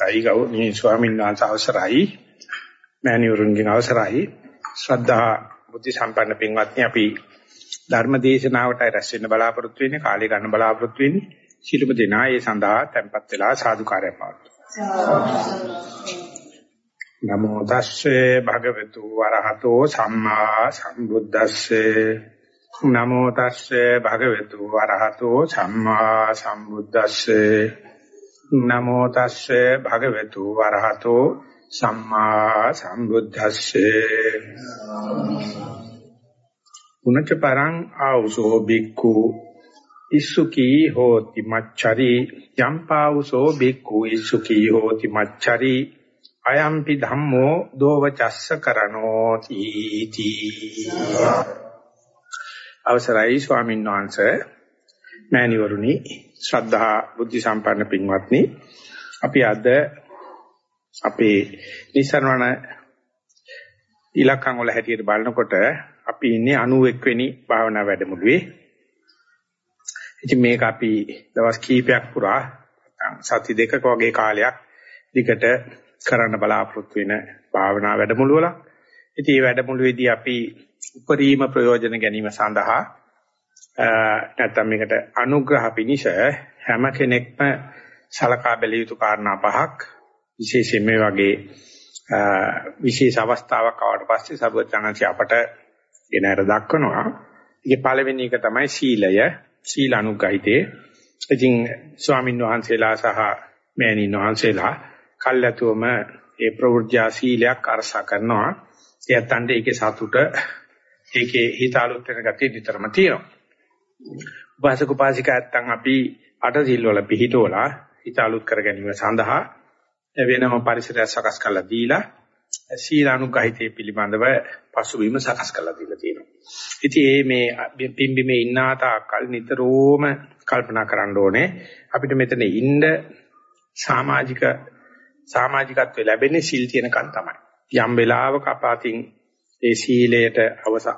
අයි ගෞරවනීය ස්වාමීන් වහන්සේ අවසරයි. මෑණිවරුන්ගේ අවසරයි. ශ්‍රද්ධා බුද්ධ සම්පන්න පින්වත්නි අපි ධර්ම දේශනාවට රැස් වෙන්න බලාපොරොත්තු වෙන්නේ කාලය ගන්න බලාපොරොත්තු වෙන්නේ. සිළුම දෙනා ඒ සඳහා tempත් වෙලා සාදුකාරය පවතුන නමෝ තස්සේ භගවතු වරහතෝ සම්මා සම්බුද්දස්සේ. නමෝ තස්සේ භගවතු වරහතෝ සම්මා සම්බුද්දස්සේ. නමෝ තස්සේ භගවතු වරහතෝ සම්මා සම්බුද්දස්සේ. උනච්ච පරං ආවසෝ බික්ඛු. ඉසුකී හෝති මච්චරි. යම්පාවසෝ බික්ඛු ඉසුකී හෝති මච්චරි. අයම්පි ධම්මෝ දෝවචස්ස කරනෝ තීති අවසරයි ස්වාමීන් වහන්සේ මෑණිවරුනි ශ්‍රද්ධා බුද්ධ සම්පන්න පින්වත්නි අපි අද අපේ නිසරණ ඉලක්කම් වල හැටියට බලනකොට අපි ඉන්නේ 91 වෙනි භාවනා වැඩමුළුවේ. ඉතින් මේක අපි දවස් කීපයක් පුරා සති දෙකක වගේ කාලයක් දිගට කරන්න බලාපොරොත්තු වෙන භාවනා වැඩමුළු වල. ඉතින් මේ වැඩමුළුවේදී අපි උපරිම ප්‍රයෝජන ගැනීම සඳහා නැත්නම් මේකට අනුග්‍රහ පිනිස හැම කෙනෙක්ම සලකා බැලිය යුතු කාරණා පහක් විශේෂයෙන් මේ වගේ විශේෂ අවස්ථාවක් ආවට පස්සේ සර්වඥාන්සේ අපට එනහැර දක්වනවා. ඒකේ පළවෙනි එක තමයි සීලය, සීල අනුගහිතේ. ඉතින් ස්වාමින් වහන්සේලා සහ මෑණින් වහන්සේලා කල්ැතුවම ඒ ප්‍රවෘත්‍යා සීලයක් අරසා කරනවා. එයත්න්ට ඒකේ සතුට ඒකේ හිත අලුත් වෙන ගතිය විතරම තියෙනවා. උපාසක උපාසිකා නැත්තම් අපි අට සිල් වල පිහිටවලා හිත අලුත් කර ගැනීම සඳහා වෙනම පරිසරයක් සකස් කරලා දීලා සීලානුගහිතේ පිළිබඳව පසුබිම සකස් කරලා දීලා තියෙනවා. ඉතින් මේ පිම්බිමේ ඉන්නා තාක්කල් නිතරම කල්පනා කරන්න ඕනේ අපිට මෙතන ඉන්න සමාජික සමාජිකත්වය ලැබෙන්නේ සිල් තියෙනකන් තමයි. යම් වෙලාවක අපාතින් ඒ සීලයට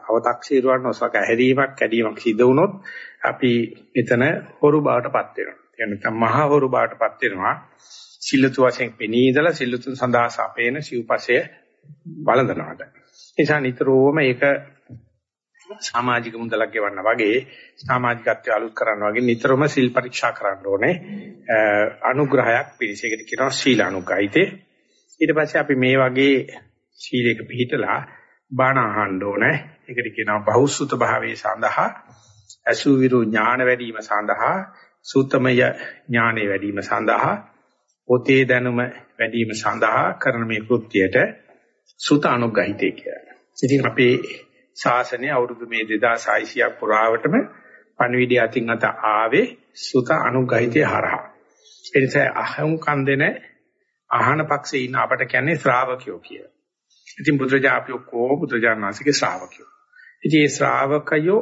අව탁සීරුවන් නොසක හැරීමක් කැඩීමක් සිදු වුණොත් අපි මෙතන හොරු බවටපත් වෙනවා. ඒ නැත්නම් මහා හොරු බවටපත් වෙනවා. සිල්ලතු වශයෙන් පෙනී ඉඳලා සිල්ලතුන් සඳහා සපේන සිව්පසය බලඳනවාට. ඒ නිසා නිතරම ඒක සමාජික මුදලක් ගෙවන්න වගේ සමාජිකත්වය අලුත් කරන්න වගේ නිතරම සිල් පරීක්ෂා කරන්න ඕනේ. අනුග්‍රහයක් පිළිසෙකට කියනවා සීල අනුග්‍රහිතේ. ඊට පස්සේ අපි මේ වගේ සීලයක පිළිහිටලා බණ අහන්න ඕනේ. ඒකට කියනවා බහුසුත භාවයේ සඳහා අසුවිරු ඥාන වැඩි වීම සඳහා සූතමය ඥානෙ වැඩි වීම සඳහා පොතේ දැනුම වැඩි වීම සඳහා කරන මේ කෘත්‍යයට සුත අනුග්‍රහිතය කියලා. ඉතින් අපේ ශාසනය අවුරුදු මේ 2600ක් පුරාවටම පණවිඩය අතින් අත ආවේ සුත අනුග්‍රහිතය හරහා. ඒ නිසා අහුම් කන් දෙන අහන පක්ෂේ ඉන්න අපට කියන්නේ ශ්‍රාවකයෝ කියලා. ඉතින් බුදුරජා අපි ඔක්කොම බුදුජානනාංශගේ ශ්‍රාවකයෝ. ඉතින් මේ ශ්‍රාවකයෝ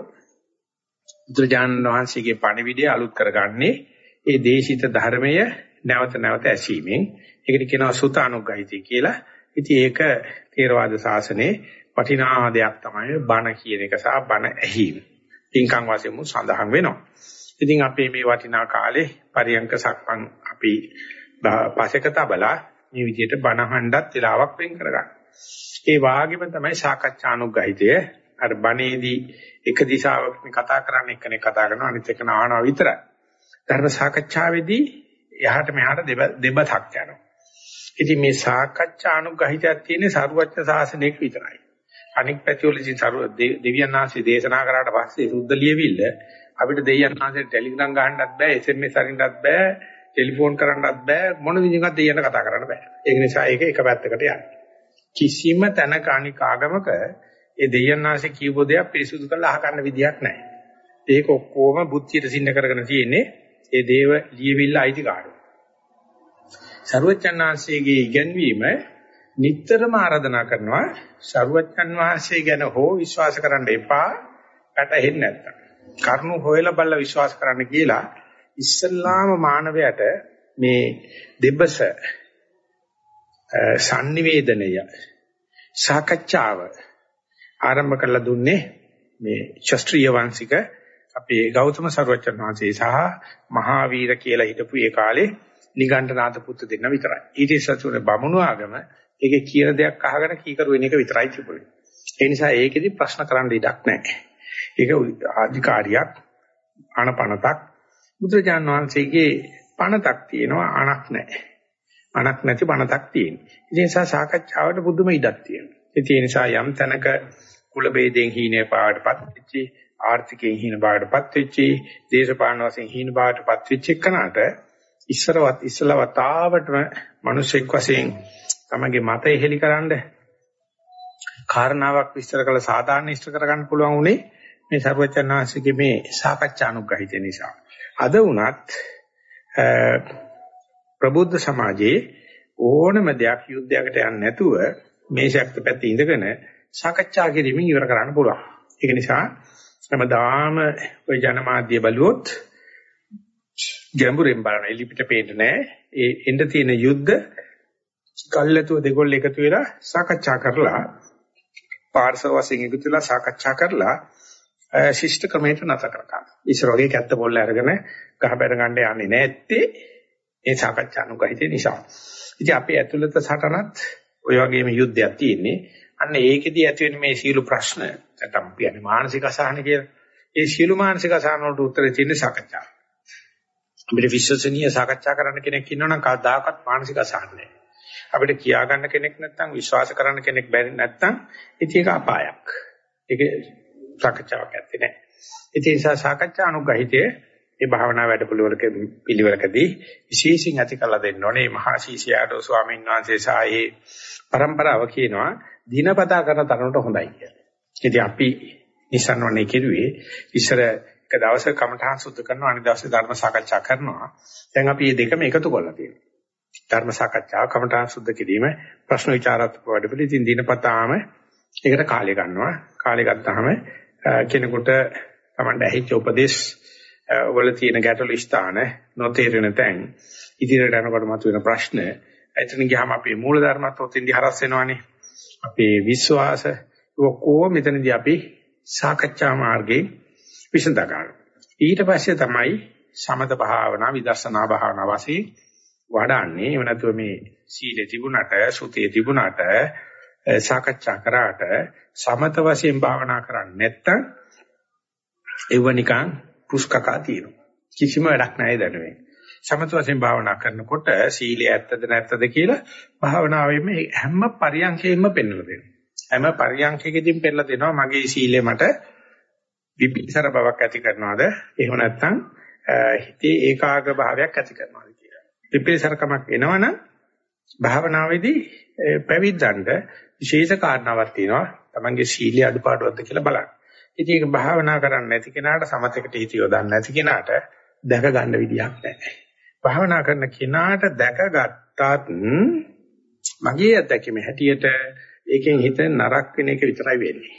බුදුරජාණන් වහන්සේගේ පණිවිඩය අලුත් කරගන්නේ ඒ දේශිත ධර්මය නැවත නැවත ඇසීමෙන්. ඒකට කියනවා සුත අනුග්‍රහිතය කියලා. ඉතින් ඒක තේරවාද ශාසනයේ වටිනා දෙයක් තමයි බණ කියන එක සහ බණ ඇහිීම. පින්කම් වශයෙන් මු සඳහන් වෙනවා. ඉතින් අපේ මේ වටිනා කාලේ පරියංක සක්මන් අපි පසෙක තබලා මේ විදිහට බණ අහන්නත් වෙලාවක් වෙන් කරගන්න. ඒ වාගෙම තමයි සාකච්ඡානුග්‍රහිතය. අර බණේදී එක දිශාවකින් කතා කරන්නේ එක්කෙනෙක් කතා කරනවා අනිත් එක නානවා විතරයි. ධර්ම සාකච්ඡාවේදී එහාට මෙහාට දෙබතක් යනවා. ඉතින් මේ සාකච්ඡානුග්‍රහිතයක් තියෙන්නේ සරුවච්ච සාසනයක විතරයි. අනික් පැතිවලදී සරුව දෙවියන් වහන්සේ දේශනා කරාට පස්සේ සුද්ධ ලියවිල්ල අපිට දෙවියන් වහන්සේ ටෙලිග්‍රෑම් ගහන්නත් බෑ, SMS අරින්නත් බෑ, ටෙලිෆෝන් කරන්නත් බෑ, මොන විදිහකට දෙයියන්ට කතා කරන්න බෑ. ඒක නිසා ඒක එක පැත්තකට යනවා. කිසිම තැනක අනික ආගමක ඒ දෙයයන්ාංශේ කියපෝ දේක් පිරිසුදු කරලා අහගන්න විදියක් නැහැ. ඒක ඔක්කොම බුද්ධියට සින්න කරගෙන තියෙන්නේ ඒ දේව ලියවිල්ල අයිතිකාරය. සරුවචන්ාංශයේ ඉගැන්වීම නිතරම ආරාධනා කරනවා සරුවචන් වහන්සේ ගැන හෝ විශ්වාස කරන්න එපා පැටහෙන්නේ නැත්තම්. කරුණු හොයලා බලලා විශ්වාස කරන්න කියලා ඉස්සල්ලාම මානවයට මේ දෙබස sannivedanaya සාකච්ඡාව ආරම්භ කරලා දුන්නේ මේ ශාස්ත්‍රීය වංශික අපේ ගෞතම සර්වචන් වහන්සේ සහ මහාවීර කියලා හිටපු ඒ කාලේ නිගණ්ඨනාත පුත්තු දෙන්න විතරයි. ඊට ඉස්සතුනේ බමුණු ආගම ඒකේ කියන දෙයක් අහගෙන කීකරු වෙන එක විතරයි තිබුණේ. ඒ නිසා ඒකෙදි ප්‍රශ්න කරන්න ඉඩක් නැහැ. ඒක අධිකාරියක් අනපනතක් බුදුරජාන් වහන්සේගේ පනතක් තියෙනවා අණක් නැහැ. අණක් නැති පනතක් තියෙනවා. ඒ නිසා සාකච්ඡාවට පුදුම ඉඩක් තියෙනවා. ඒ නිසා යම් තැනක කුල ભેදයෙන් හීනේ පාඩපත් වෙච්චි ආර්ථිකයෙන් හීන බාටපත් වෙච්චි දේශපාලන වශයෙන් හීන බාටපත් වෙච්ච එකනට ඉස්සරවත් ඉස්සලවත් ආවටම මිනිසෙක් වශයෙන් තමගේ මතය හෙලිකරනද කාරණාවක් විස්තර කළ සාධාරණ ඉෂ්ට කරගන්න පුළුවන් උනේ මේ සර්වචනාංශිකේ මේ සාකච්ඡානුග්‍රහිත නිසා. අද වුණත් ප්‍රබුද්ධ සමාජයේ ඕනම දෙයක් යුද්ධයකට යන්නේ නැතුව මේ ශක්ති පැත්තේ ඉඳගෙන සාකච්ඡා කිරීමෙන් ඉවර කරන්න පුළුවන්. ඒක නිසා හැමදාම ওই ජනමාධ්‍ය බලුවොත් ගැඹුරින් බලන එලිපිට පේන්නේ නැහැ. ඒ එන්න තියෙන යුද්ධ කල්ැතුව දෙකොල්ල එකතු වෙලා සාකච්ඡා කරලා පාර්ශව වශයෙන් එකතු වෙලා සාකච්ඡා කරලා ශිෂ්ට ක්‍රමයට නැත කරගන්න. ඉස්සර වගේ කැත්ත පොල්ල අරගෙන ගහ බැර ගන්න යන්නේ නැත්තේ ඒ සාකච්ඡා අනුගහිත නිසා. ඉතින් අපේ ඇතුළත සටනත් ඔය වගේම යුද්ධයක් තියෙන්නේ. අන්න ඒකෙදී ඇති වෙන මේ සීළු ප්‍රශ්න නැත්නම් කියන්නේ මානසික අසහන කියලා. ඒ සීළු මානසික අසහන වලට උත්තරේ තියෙන සාකච්ඡා. අපිට විශ්වසනීය සාකච්ඡා කරන්න කෙනෙක් ඉන්නවනම් කවදාකවත් මානසික අසහන නැහැ. අපිට කියා ගන්න කෙනෙක් නැත්නම් විශ්වාස කරන්න කෙනෙක් බැරි නැත්නම් ඉතින් ඒක අපායක්. ඒක සාකච්ඡාවක් ඇත්තේ නැහැ. ඒ නිසා සාකච්ඡා අනුග්‍රහිතයේ මේ භාවනා වැඩපිළිවෙලක පිළිවෙලකදී විශේෂයෙන් ඇති කළ දෙන්න ඕනේ මහා ශීෂයාඩෝ ස්වාමීන් වහන්සේ සායේ પરම්පරාව කියනවා දිනපතා කරන තරමට හොඳයි කියලා. ඉතින් අපි නිසන්වන්නේ කෙරුවේ ඉස්සර එක දවසක කමඨාන් සුද්ධ කරනවා අනිත් දවසේ ධර්ම සාකච්ඡා කරනවා. දැන් අපි මේ දෙකම එකතු කරලා තියෙනවා. ධර්ම සාකච්ඡාව කමඨාන් සුද්ධ කිරීම ප්‍රශ්න විචාරාත්මක වැඩපිළිවෙල ඉතින් දිනපතාම ඒකට කාලය ගන්නවා. කාලය ගත්තාම කෙනෙකුට Tamanda ඇහිච්ච උපදේශ වල තියෙන ගැටළු ස්ථාන නොතේරෙන තැන් ඉදිරියට යනකොට මතුවෙන ප්‍රශ්න එතන ගියාම අපේ මූල ධර්මත් ඔතෙන්දි හරස් වෙනවානේ. අපේ විශ්වාස ඔක්කොම මෙතනදී අපි සාකච්ඡා මාර්ගයේ විසඳ ගන්නවා. ඊට පස්සේ තමයි සමත භාවනා විදර්ශනා භාවනා වශයෙන් වඩන්නේ. එහෙම නැතුව මේ සීලේ තිබුණට, සුතේ තිබුණට, සාකච්ඡා කරාට සමත වශයෙන් භාවනා කරන්නේ නැත්තම් ඒව නිකන් පුස්කකා තියෙනවා. කිසිම වැඩක් නැහැ දැනුවේ. සමත වශයෙන් භාවනා කරනකොට සීලය ඇත්තද නැත්තද කියලා භාවනාවෙම හැම පරියන්කෙම පෙන්වලා දෙනවා. හැම පරියන්කෙකදීම පෙන්ලා දෙනවා මගේ සීලය මට විපිලිසර බවක් ඇති කරනවද? එහෙම නැත්නම් හිතේ ඒකාග්‍ර භාවයක් ඇති කරනවද කියලා. විපිලිසරකමක් එනවනම් භාවනාවේදී පැවිද්දන්ට විශේෂ කාරණාවක් තියෙනවා. තමන්ගේ සීලයේ අඩුපාඩුවක්ද කියලා බලන්න. ඉතින් ඒක භාවනා කරන්නේ නැති කෙනාට සමතේකට හිත යොදන්නේ නැති කෙනාට දැක ගන්න විදියක් නැහැ. භාවනා කරන කෙනාට දැකගත්තත් මගේ අත්දැකීම හැටියට ඒකෙන් හිත නරක වෙන එක විතරයි වෙන්නේ.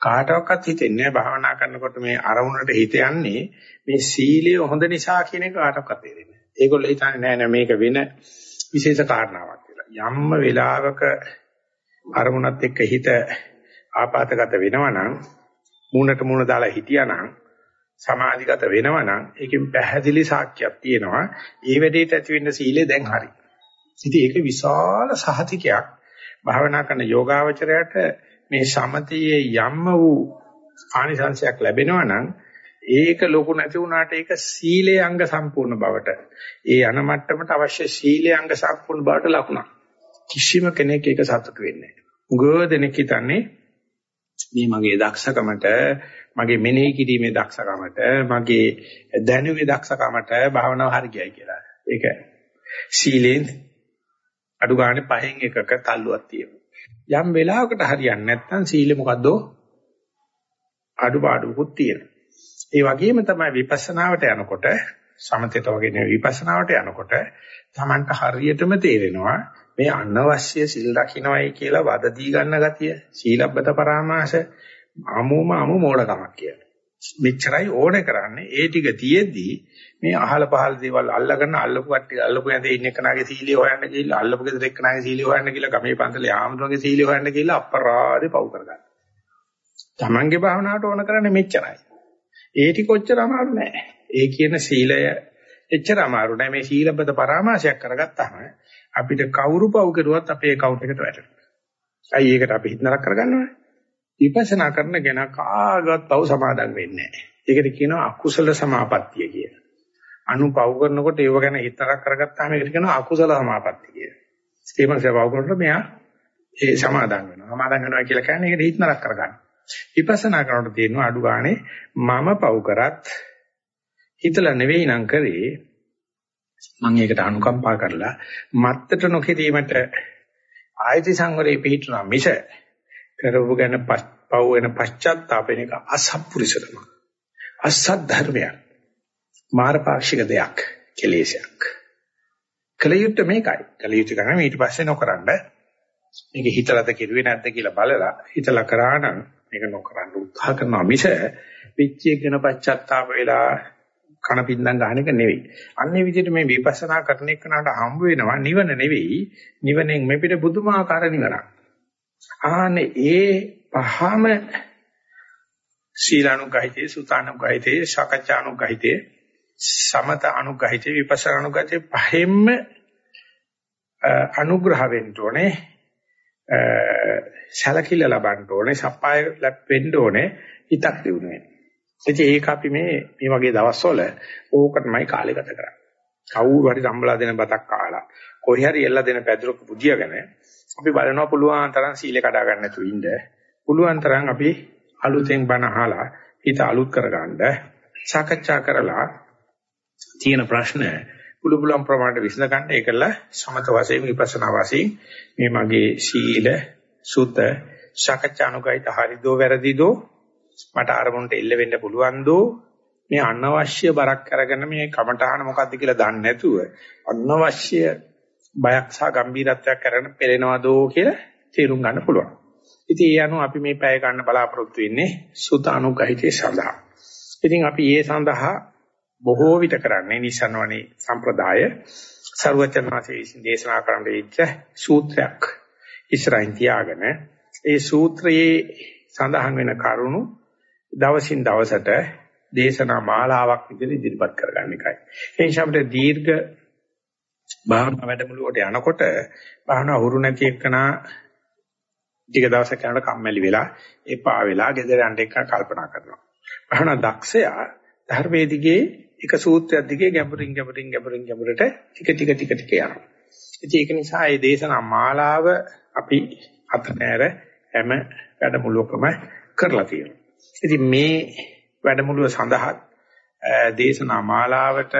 කාටවත් හිතෙන්නේ භාවනා කරනකොට මේ අරමුණට හිත යන්නේ මේ සීලය හොඳ නිසා කියන එක කාටවත් තේරෙන්නේ නැහැ. ඒගොල්ලෝ හිතන්නේ නෑ නෑ මේක වෙන විශේෂ කාරණාවක් කියලා. යම්ම වෙලාවක අරමුණත් එක්ක හිත ආපాతගත වෙනවා නම් මූණට මූණ දාලා හිටියානම් සමාධිගත වෙනවනම් ඒකෙන් පැහැදිලි සාක්ෂියක් තියෙනවා. ඒ වෙලේට ඇති වෙන්න සීලය දැන් හරි. ඉතින් ඒක විශාල සහතිකයක්. භාවනා කරන යෝගාවචරයට මේ සමතයේ යම්ම වූ ආනිසංශයක් ලැබෙනවා නම් ඒක ලොකු නැති වුණාට ඒක සීලේ අංග සම්පූර්ණ බවට ඒ යන මට්ටමට අවශ්‍ය සීලේ අංග සම්පූර්ණ බවට ලකුණක්. කිසිම කෙනෙක් ඒක සතුටු වෙන්නේ නැහැ. උගව දෙනෙක් හිතන්නේ මේ මගේ දක්ෂකමට මගේ මෙනෙහි කිරීමේ දක්ෂකමට මගේ දැනුමේ දක්ෂකමට භාවනාව හරි ගියයි කියලා. ඒක සීලෙන් අඩු ගන්න පහෙන් එකක තල්ලුවක් තියෙනවා. යම් වෙලාවකට හරියන්නේ නැත්නම් සීලෙ මොකද්ද? අඩුපාඩුකුත් තියෙනවා. ඒ වගේම තමයි විපස්සනාවට යනකොට සමතේට වගේ නෙවෙයි විපස්සනාවට යනකොට Tamanට හරියටම තේරෙනවා මේ අනවශ්‍ය සිල් රකින්නයි කියලා වද දී ගන්න ගතිය සීලබ්බත පරාමාස අමුම අමු මෝඩකමක් කියලා. මෙච්චරයි ඕනේ කරන්නේ ඒ ටික තියෙද්දී මේ අහල පහල දේවල් අල්ලගෙන අල්ලපු කට්ටිය අල්ලපු ඇඳේ ඉන්න කෙනාගේ සීලිය හොයන්න ගිහිල්ලා අල්ලපු ගෙදර එක්කනාගේ සීලිය හොයන්න ගිහිල්ලා ගමේ පන්සලේ ආමතුරුගේ සීලිය හොයන්න ගිහිල්ලා අපරාධේ පව් කරගන්න. Tamange භාවනාවට ඕන කරන්නේ මෙච්චරයි. ඒ ටික ඔච්චර අමාරු නෑ. ඒ කියන සීලය එච්චර අමාරු නෑ මේ සීලබ්බත පරාමාසයක් කරගත්තාම අපිට කවුරු පව් කරුවත් අපේ account එකට වැටෙනවා. අයි ඒකට අපි හිත නරක කරගන්නවනේ. විපස්සනා කරන කෙනා කාගවත් පව් සමාදන් වෙන්නේ නෑ. ඒකට කියනවා අකුසල සමාපත්තිය කියලා. අනුපව් කරනකොට ඒව ගැන හිත නරක කරගත්තාම ඒකට කියනවා අකුසල සමාපත්තිය කියලා. ඒ මනස පව් කරනකොට මෙයා ඒ සමාදන් වෙනවා. සමාදන් වෙනවා කියලා කියන්නේ ඒකට හිත නරක කරගන්න. විපස්සනා කරනකොට තියෙනවා අඩු ගානේ මම පව් කරත් හිතලා නෙවෙයි නම් කරේ මම ඒකට අනුකම්පා කරලා මත්තට නොකිරීමට ආයති සංවරේ පිටුනා මිස කරවු ගැන පව් වෙන පශ්චාත්තාපෙන එක අසත්පුරුෂකම. අසත් ධර්මයක් මාරපාක්ෂික දෙයක්. කෙලෙසයක්. කලියුත් මේකයි. කලියුත් කරන්නේ ඊට පස්සේ නොකරන්න. මේක හිතලද කෙරුවේ නැද්ද කියලා බලලා හිතලා කරා නම් මේක නොකරන්න උත්සාහ කරනවා මිස පිච්චිය ගැන පශ්චාත්තාප වෙලා කන පින්දම් ගන්න එක නෙවෙයි. අන්නේ විදිහට මේ විපස්සනා කරන එකනට හම්බ වෙනවා නිවන නෙවෙයි. නිවනෙන් මෙපිට බුදුමාකාර නිවනක්. ආනේ ඒ පහම සීලානුගහිතේ සුතානුගහිතේ සකච්ඡානුගහිතේ සමත අනුගහිතේ විපස්සනා අනුගහිතේ පහෙන්ම අනුග්‍රහ වෙන්න ඕනේ සැලකිල්ල ලබන්න ඕනේ සප්පාය ලැබෙන්න ඕනේ හිතක් දිනුනේ ඉතින් ඒක අපි මේ මේ වගේ දවස්වල ඕකටමයි කාලය ගත කරන්නේ. කවුරු හරි සම්බලා දෙන බතක් කාලා කොහේ හරි එල්ල දෙන පැදුරක බුදියාගෙන අපි බලනවා පුළුවන් තරම් සීලේ කඩා ගන්න නැතුව ඉන්න. පුළුවන් තරම් අපි අලුතෙන් බණ අහලා හිත අලුත් කරගන්න සාකච්ඡා කරලා තියෙන ප්‍රශ්න පුළු පුළුවන් ප්‍රමාණයට විසඳ ගන්න ඒකල සමත වශයෙන් විපස්සනා වශයෙන් මේ මගේ සීල සුත සාකච්ඡා අනුගහිත හරිදෝ වැරදිදෝ මට අරමුණට එල්ල වෙන්න පුළුවන් දෝ මේ අනවශ්‍ය බරක් අරගෙන මේ කමඨාන මොකද්ද කියලා දන්නේ නැතුව අනවශ්‍ය බයක් සහ ගම්බීරත්වයක් අරගෙන පෙළෙනවදෝ කියලා තේරුම් ගන්න පුළුවන්. ඉතින් ඒ අනුව අපි මේ පැය ගන්න බලාපොරොත්තු වෙන්නේ සුත අනුගහිතේ සඳහා. ඉතින් අපි ඒ සඳහා බොහෝ විට කරන්නේ නිසන්වනේ සම්ප්‍රදාය ਸਰවචන්වාසේ විසින් දේශනා කරන්න දීච්ච සූත්‍රයක් ඉස්සරහින් තියාගෙන ඒ සූත්‍රයේ සඳහන් වෙන කරුණු දවසින් දවසට දේශනා මාලාවක් විදිහට ඉදිරිපත් කරගන්න එකයි. ඒ නිසා අපිට දීර්ඝ භාවනා වැඩමුළුවට යනකොට භාවනා හුරු නැති එක්කනා ටික දවසක් යනකොට කම්මැලි වෙලා එපා වෙලා ගෙදර යන්න එක කල්පනා කරනවා. භාවනා දක්ෂයා ධර්මයේ එක සූත්‍රයක් දිගේ ගැඹුරින් ගැඹුරින් ගැඹුරින් ගැඹුරට ටික ටික ටික ටික යනවා. ඉතින් ඒක නිසා මේ දේශනා මාලාව අපි අත නෑර හැම වැඩමුළුවකම කරලා තියෙනවා. ඉතින් මේ වැඩමුළුව සඳහා දේශනා මාලාවට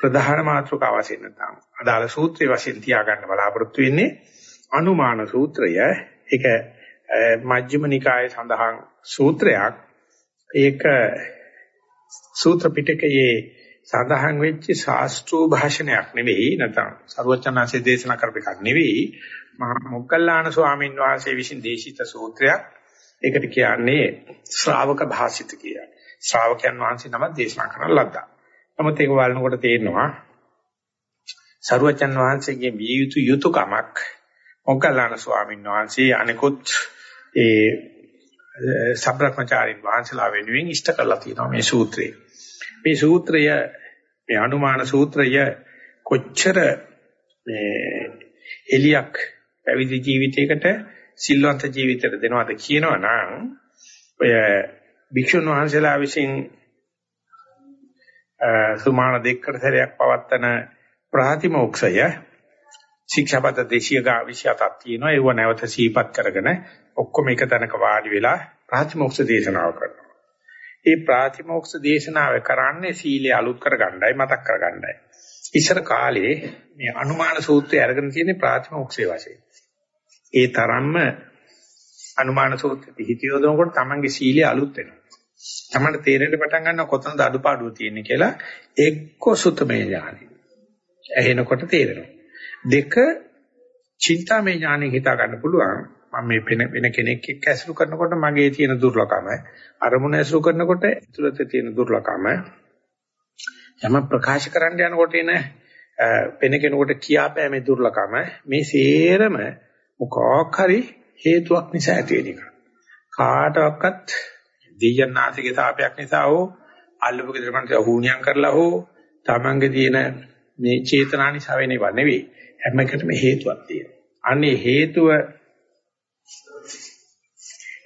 ප්‍රධාන මාතෘකාව වශයෙන් නැත්නම් අදාළ සූත්‍රයේ වශයෙන් තියාගන්න බලාපොරොත්තු වෙන්නේ අනුමාන සූත්‍රය. ඒක මජ්ක්‍ධිම නිකායේ සඳහන් සූත්‍රයක්. ඒක සූත්‍ර පිටකයේ සඳහන් වෙච්ච ශාස්ත්‍රූ භාෂණයක් නෙවෙයි නැත්නම් සරුවචනාංශයේ දේශනා කරපු එකක් නෙවෙයි මහා මොග්ගල්ලාන ස්වාමීන් වහන්සේ විසින් දේශිත සූත්‍රයක් ඒකට කියන්නේ ශ්‍රාවක භාෂිත කියලා. ශ්‍රාවකයන් වහන්සේ නම දේශනා කරන ලද්දා. නමුත් ඒක බලනකොට තේරෙනවා සරුවචන් වහන්සේගේ විය යුතු යුතුයකමක් මොග්ගල්ලාන ස්වාමීන් වහන්සේ අනිකුත් ඒ සබ්‍රක්‍මචාරින් වහන්සේලා වෙනුවෙන් ඉෂ්ට කරලා තියෙනවා මේ සූත්‍රය. මේ සූත්‍රය මේ අනුමාන සූත්‍රය කොච්චර මේ එලියක් පැවිදි ජීවිතයකට සිල්වන්ත ජීවිතයට දෙනවද කියනවා නම් ඔය භික්ෂුන් වහන්සේලා විසින් සුමාන දෙකකට සැරයක් පවත්තන ප්‍රාතිමෝක්ෂය ශික්ෂාපද දේශීයගා විශ්යතක් තියෙනවා ඒව නැවත සීපත් කරගෙන ඔක්කොම එක තැනක වාඩි වෙලා ප්‍රාතිමෝක්ෂ දේශනාව කරනවා. ඒ ප්‍රාතිමෝක්ෂ දේශනාව කරන්නේ සීලය අලුත් කරගන්නයි මතක් කරගන්නයි. ඉස්සර කාලේ මේ අනුමාන සූත්‍රය අරගෙන තියෙන්නේ ප්‍රාතිමෝක්ෂයේ වශයෙන්. ඒ තරම්ම අනුමාන සූත්‍රෙ හිතියොදනකොට තමන්ගේ සීලය අලුත් වෙනවා. තමන්ට තේරෙන්න පටන් ගන්නවා කොතනද අඩුපාඩුව තියෙන්නේ කියලා එක්ක සුතමේ ඥානෙ. ඇහෙනකොට තේරෙනවා. දෙක චින්තාමය ඥානෙ හිතා ගන්න පුළුවන්. මම මේ වෙන වෙන කෙනෙක් එක්ක ඇසුරු කරනකොට මගේ තියෙන දුර්ලභකම අරමුණ ඇසුරු කරනකොට ඇතුළත තියෙන දුර්ලභකම යම ප්‍රකාශ කරන්න යනකොට එන වෙන කෙනෙකුට කියාපෑමේ දුර්ලභකම මේ සේරම මොකක් හරි හේතුවක් නිසා ඇති වෙන එක. කාටවත් දෙයන්නාතිගේ තාපයක් නිසා හෝ අල්ලපු ගෙදර මනස හුණියම් කරලා හෝ තමන්ගේ තියෙන මේ චේතනා නිසා වෙනව නෙවෙයි. හැම එකටම හේතුවක් තියෙනවා. අනේ හේතුව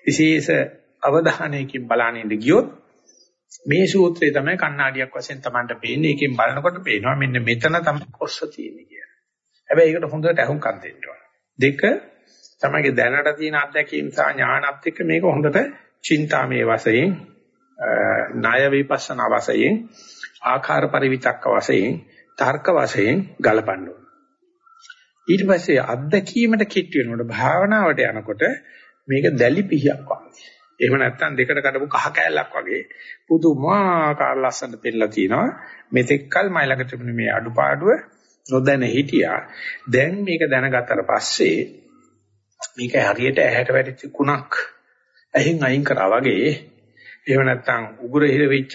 විශේෂ අවධානයකින් බලනින්න ගියොත් මේ සූත්‍රය තමයි කණ්ණාඩියක් වශයෙන් Tamanට පේන්නේ. ඒකෙන් බලනකොට පේනවා මෙන්න මෙතන තමයි කොස්ස තියෙන්නේ කියලා. හැබැයි ඒකට හොඳට අහුම්කම් දෙන්න ඕන. දෙක තමයිගේ දැනට තියෙන අත්දැකීම් සහ ඥානත් එක්ක මේක හොඳට චින්තාමේ වශයෙන් ණය විපස්සනා වශයෙන් ආකාර පරිවිතක්ක වශයෙන් තර්ක වශයෙන් ගලපන්න ඕන. ඊට පස්සේ අත්දැකීමට කිට් වෙනකොට භාවනාවට යනකොට මේක දැලි පිහියක් වගේ. එහෙම නැත්නම් දෙකට කඩපු කහ කෑල්ලක් වගේ පුදුමාකාර ලස්සන පෙන්නලා තිනවා. මෙතෙක්කල් මයි ළඟ තිබුණ මේ අඩුපාඩුව නොදැන හිටියා. දැන් මේක දැනගත්තට පස්සේ මේක හරියට ඇහැට වැටිච්ච කුණක් ඇහින් අයින් කරා වගේ එහෙම නැත්නම් උගුර හිර වෙච්ච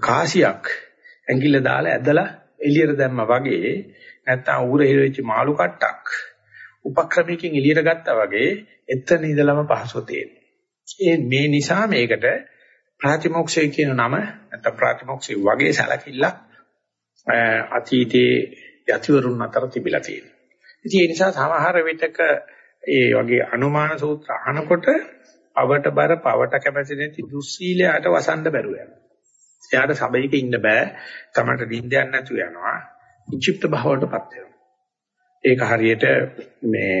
කාසියක් ඇඟිල්ල දාලා ඇදලා එළියට දැම්මා වගේ නැත්නම් උගුර හිර වෙච්ච මාළු කට්ටක් උපක්‍රමයකින් එළියට ගත්තා වගේ එතන ඉඳලම පහසුව තියෙනවා. ඒ මේ නිසා මේකට ප්‍රාතිමෝක්ෂය කියන නම නැත්නම් ප්‍රාතිමෝක්ෂය වගේ සැලකිල්ලක් අතීතයේ යතිවරුන් අතර තිබිලා තියෙනවා. ඉතින් ඒ නිසා සමහර විටක ඒ වගේ අනුමාන සූත්‍ර අහනකොට පවට බර පවට කැපැසි නැති දුස්සීලයට වසන්ඩ බැරුව යනවා. එයාට සබයික ඉන්න බෑ. තමන්ට නිින්දයක් නැතුව යනවා. ඉජිප්ත භවවටපත් වෙනවා. ඒක හරියට මේ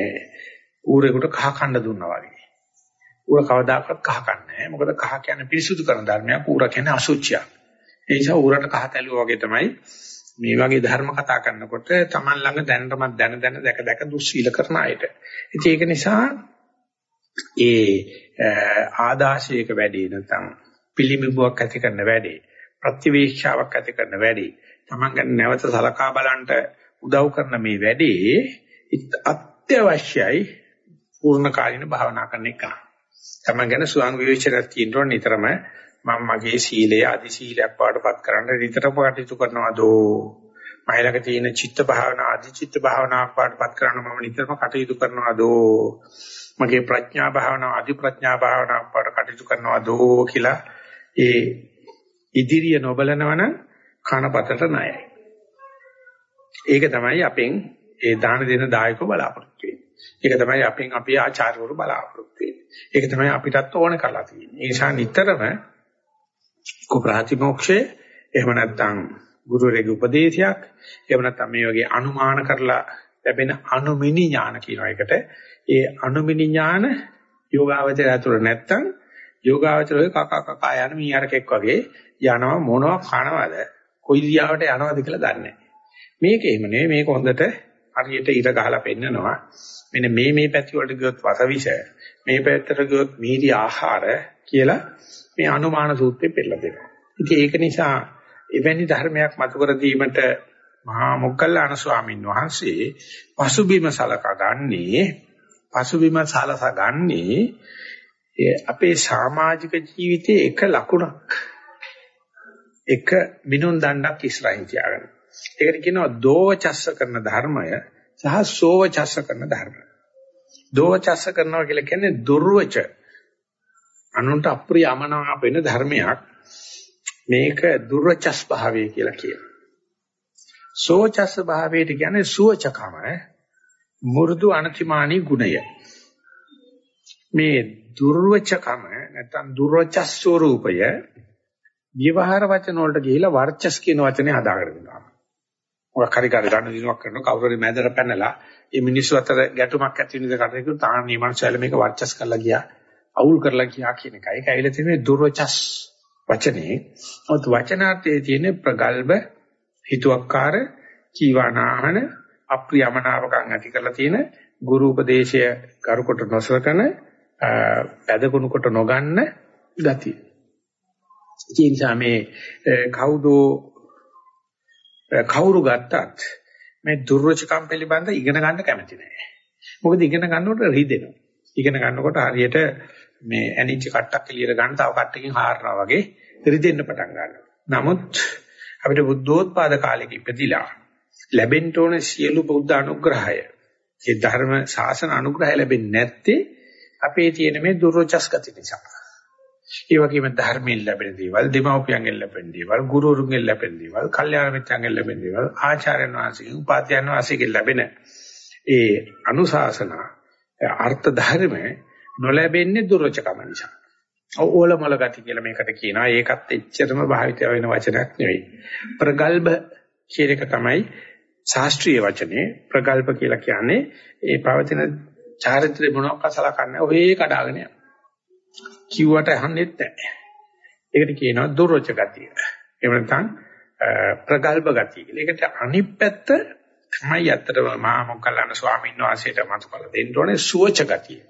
ඌරෙකුට කහ කන්න දුන්නා වගේ. ඌර කවදාකවත් කහ කන්නේ නැහැ. මොකද කහ කියන්නේ පිරිසුදු කරන ධර්මයක්. ඌර කියන්නේ අසුචියක්. ඒ නිසා ඌරට කහ තැලුවා වගේ තමයි මේ වගේ ධර්ම කතා කරනකොට Taman ළඟ දැනටමත් දැන දැන දැක දැක දුස්සීල කරන අයට. ඉතින් ඒක නිසා ඒ ආදාශයක වැඩි නැත්නම් පිළිඹුවක් ඇති කරන වැඩි ප්‍රතිවේක්ෂාවක් ඇති කරන වැඩි Taman ගැන නැවත සලකා බලන්න උදව් කරන මේ වැඩේ අත්‍යවශ්‍යයි පූර්ණ කාලින භාවනා කරන එක. Taman ගැන ස්වං විවේචනයක් තියෙනවා නිතරම මම මගේ සීලය අදි සීලයක් පාඩපත් කරන්න නිතරම කටයුතු කරනවාදෝ මයිලක තියෙන චිත්ත භාවනා අදි චිත්ත භාවනාවක් පාඩපත් කරන්න මම නිතරම කටයුතු කරනවාදෝ මගේ ප්‍රඥා භාවනාව අදි ප්‍රඥා භාවනාවක් පාඩ කටයුතු කරනවාදෝ කියලා ඒ ඉදිරිය නොබලනවන කනපතට ණයයි. ඒක තමයි අපෙන් ඒ දාන දෙන දායකව බලාපොරොත්තු වෙන්නේ. ඒක තමයි අපෙන් අපේ ආචාර්යවරු බලාපොරොත්තු වෙන්නේ. ඒක තමයි අපිටත් ඕන කරලා තියෙන්නේ. ඒ නිසා නිතරම කො ප්‍රාතිමෝක්ෂය එහෙම නැත්නම් ගුරුවරයෙකුගේ උපදේශයක් එහෙම නැත්නම් මේ වගේ අනුමාන කරලා ලැබෙන අනුමිනි ඥාන කියන එකට. ඒ අනුමිනි ඥාන යෝගාවචරය ඇතුළ නැත්නම් යෝගාවචරය කක කක යන මීහරකෙක් වගේ යනවා මොනවා කනවද? කොයි දියාවට යනවද කියලා දන්නේ මේක එහෙම නෙවෙයි. මේක හොඳට හරියට ඉර ගහලා පෙන්නනවා. මෙන්න මේ මේ පැති වලට ගියොත් වසවිෂ මේ පැත්තට ගියොත් මීරි ආහාර කියලා මේ අනුමාන සූත්‍රය පෙළලා දෙනවා. ඉතින් ඒක නිසා එවැනි ධර්මයක් මතු කර දීමට මහා මොග්ගල්ලාන ස්වාමීන් වහන්සේ පසුබිම සලකා ගන්නේ පසුබිම සලසා ගන්නේ අපේ සමාජික ජීවිතයේ එක ලකුණක් එක මිනුම් දණ්ඩක් ඉස්සරහින් තියාගන්න. ඒකට කියනවා දෝවචස්ස කරන ධර්මය සහ සෝවචස්ස කරන ධර්මය. දෝවචස්ස කරනවා කියලා කියන්නේ දුර්වච අනුන්ට අප්‍රිය අමනාප වෙන ධර්මයක් මේක දුර්වචස් භාවය කියලා කියනවා. සෝචස් භාවයට කියන්නේ සුවචකම මු르දු අනතිමානී ගුණය. මේ දුර්වචකම නැත්නම් දුර්වචස් ස්වરૂපය විවහාර වචන වලට ගිහිලා වර්චස් කියන වචනේ හදාගෙන ඉන්නවා. මොකක් හරි කර ගන්න දිනුවක් කරන කවුරු හරි මැදට පැනලා මේ මිනිස්සු අතර ගැටුමක් ඇති වෙන දෙයකට ඒක තාන නියමංශයල මේක වර්චස් කරලා ගියා. අවුල් කරලා කියා කියන එකයි. ඒක ඇවිල්ලා තියෙන්නේ දුර්වචස් වචනේ. ඔත් වචනාර්ථයේ තියෙන ප්‍රගල්භ හිතුවක්කාර කීවානාහන අප්‍රියමනාවකම් ඇති කරලා තියෙන ගුරු උපදේශය කරුකොට නොසලකන පැදකුණු කොට නොගන්න ගතිය. ඒ නිසා මේ කවුදෝ කවුරු ගත්තත් මේ දුර්වචකම් පිළිබඳ ඉගෙන ගන්න කැමති නැහැ. මොකද ඉගෙන ගන්නකොට රිදෙනවා. ඉගෙන ගන්නකොට හරියට මේ ඇනිච්ච කට්ටක් එළියට ගන්න තව කට්ටකින් හාරනවා වගේ රිදෙන්න පටන් ගන්නවා. නමුත් අපිට බුද්ධෝත්පාද කාලෙක ඉපදිලා ලැබෙන්න ඕන සියලු බුද්ධ අනුග්‍රහය ඒ ධර්ම ශාසන අනුග්‍රහය ලැබෙන්නේ නැත්තේ අපේ තියෙන මේ දුර්වචස් ගති නිසා. ඒ වගේම ධර්මයෙන් ලැබෙන දේවල්, දෙමව්පියන්ගෙන් ලැබෙන දේවල්, ගුරුවරුන්ගෙන් ලැබෙන දේවල්, කල්යාණ මිත්‍රයන්ගෙන් ලැබෙන දේවල්, ආචාර්යයන් වහන්සේගෙන්, උපාධ්‍යයන් වහන්සේගෙන් ලැබෙන ඒ අනුශාසනා අර්ථ ධර්ම නොලැබෙන්නේ දුර්වචකම නිසා. ඕලමල ගති කියලා මේකට කියනවා. ඒකත් එච්චරම භාවිත වෙන වචනයක් නෙවෙයි. ප්‍රගල්භ කියන එක තමයි ශාස්ත්‍රීය වචනේ. ප්‍රගල්භ කියලා කියන්නේ ඒ පවතින චාරිත්‍රය මොනවාක් සලකන්නේ ඔය කඩාගෙන යනවා. කිව්වට අහන්නෙත් නැහැ. ඒකට කියනවා දුර්වච ගතිය. එහෙම නැත්නම් ප්‍රගල්භ ගතිය කියලා. ඒකට අනිත් පැත්ත තමයි ඇත්තටම මහා මොග්ගල්ලාන ස්වාමීන් වහන්සේට මතු කළ දෙන්න ඕනේ සුවච ගතිය.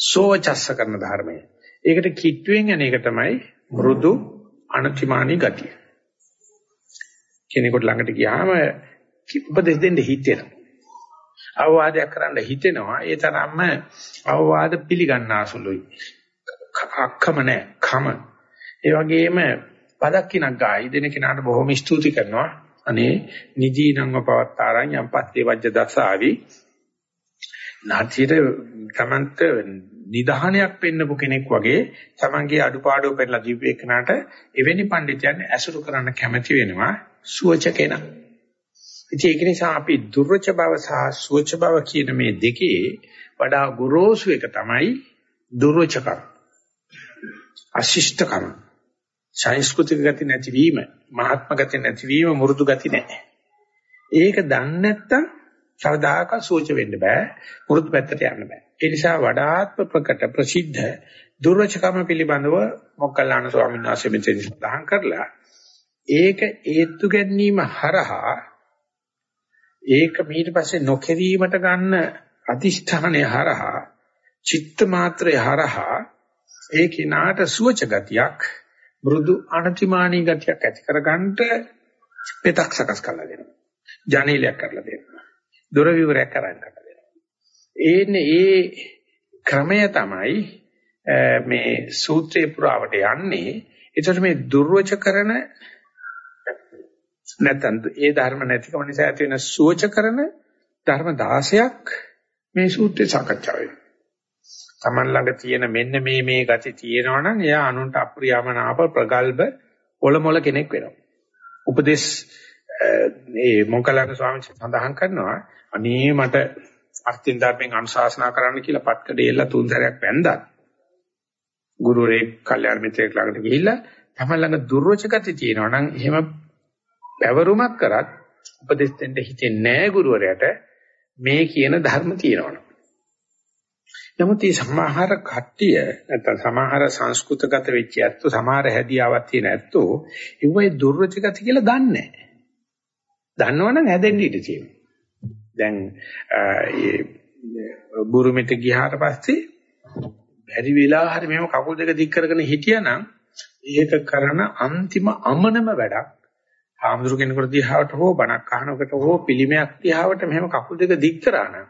සෝවචස්ස කරන ධර්මය. ඒකට කිට්ටුවෙන් යන එක තමයි මෘදු අනතිමානී ගතිය. කෙනෙකුට ළඟට ගියාම උපදෙස් දෙන්න හිතෙනවා. අවවාදයක් කරන්න හිතෙනවා. ඒ තරම්ම අවවාද පිළිගන්නාසුලුයි. අක්කම නැහැ. කම. ඒ වගේම පදක්කිනක් ගායි දෙන කෙනාට බොහොම ස්තුති කරනවා. අනේ නිදීනංව පවත්තාරං යම්පත්තේ වජ්‍ය දසාවි නාතිර තමන්ට නිධානයක් පෙන්නපු කෙනෙක් වගේ තමන්ගේ අඩුපාඩු පෙන්නලා දීපු එකනට එවැනි පඬිතුයන් ඇසුරු කරන්න කැමැති වෙනවා සුවච කෙනා. ඉතින් ඒක නිසා අපි දුර්වච බව සහ සුවච බව කියන මේ දෙකේ වඩා ගොරෝසු එක තමයි දුර්වචකම්. අශිෂ්ටකම්. සංස්කෘතික ගති නැතිවීම, මහත්ම ගති නැතිවීම, මෘදු ගති නැහැ. ඒක දන්නේ නැත්තම් කවදාක සෝච වෙන්න බෑ. මෘදු පැත්තට යන්න බෑ. ඒ නිසා වඩාත්ම ප්‍රකට ප්‍රසිද්ධ දුර්වචකම පිළිබඳව මොග්ගල්ලාන ස්වාමීන් වහන්සේ මෙතන සඳහන් කරලා ඒක ඒත්තු ගැනීම හරහා ඒක ඊට පස්සේ නොකිරීමට ගන්න අදිෂ්ඨානය හරහා චිත්ත මාත්‍රය හරහා ඒ කිනාට සුවච ගතියක් මෘදු අනතිමානී ගතියක් ඇති කරගන්නට පෙතක් සකස් කරලා දෙනවා. ජනේලයක් කරලා දෙනවා. දොර විවරයක් කරන් කරලා දෙනවා. ඒන්නේ ඒ ක්‍රමය තමයි මේ සූත්‍රේ පුරාවට යන්නේ. ඒතර මේ දුර්වච කරන නැත්නම් ඒ ධර්ම නැතිකම නිසා ඇති වෙන සුවච කරන ධර්ම 16ක් මේ සූත්‍රේ සාකච්ඡා වෙනවා. Taman ළඟ තියෙන මෙන්න මේ මේ gati තියෙනවා නම් එයා අනුන්ට අප්‍රියමනාප ප්‍රගල්භ ඔලොමොල කෙනෙක් වෙනවා. උපදේශ ඒ මොකලක ස්වාමීන් සඳහන් කරනවා අනේ මට අර්ථින් ධර්මෙන් අනුශාසනා කරන්න කියලා පත්කඩේලා තුන් සැරයක් වැන්දා. ගුරුරේ කල්යාණ මිත්‍රයෙක් ළඟට ගිහිල්ලා Taman ළඟ දුර්වච gati තියෙනවා නම් එහෙම පැවරුමක් කරත් උපදෙස් දෙන්න හිතෙන්නේ නැහැ ගුරුවරයාට මේ කියන ධර්ම තියෙනවනේ. නමුත් මේ සමහර කට්ටිය නැත්නම් සමහර සංස්කෘතගත වෙච්ච ඇත්තෝ සමහර හැදියාවක් තියෙන ඇත්තෝ ඉුවේ දුර්වච ගති කියලා දන්නේ නැහැ. දන්නවනම් හැදෙන්න ඉඩ තියෙනවා. දැන් ඒ බුරුමෙට ගියාට පස්සේ බැරි වෙලා හරි මේව කකුල් දෙක දික් කරගෙන හිටියානම් ඒක කරන අන්තිම අමනම වැඩක්. ආම්දුරු කෙනෙකුට දිහාවට හෝ බණක් අහනකොට හෝ පිළිමයක් දිහාවට මෙහෙම කකුල් දෙක දික් කරා නම්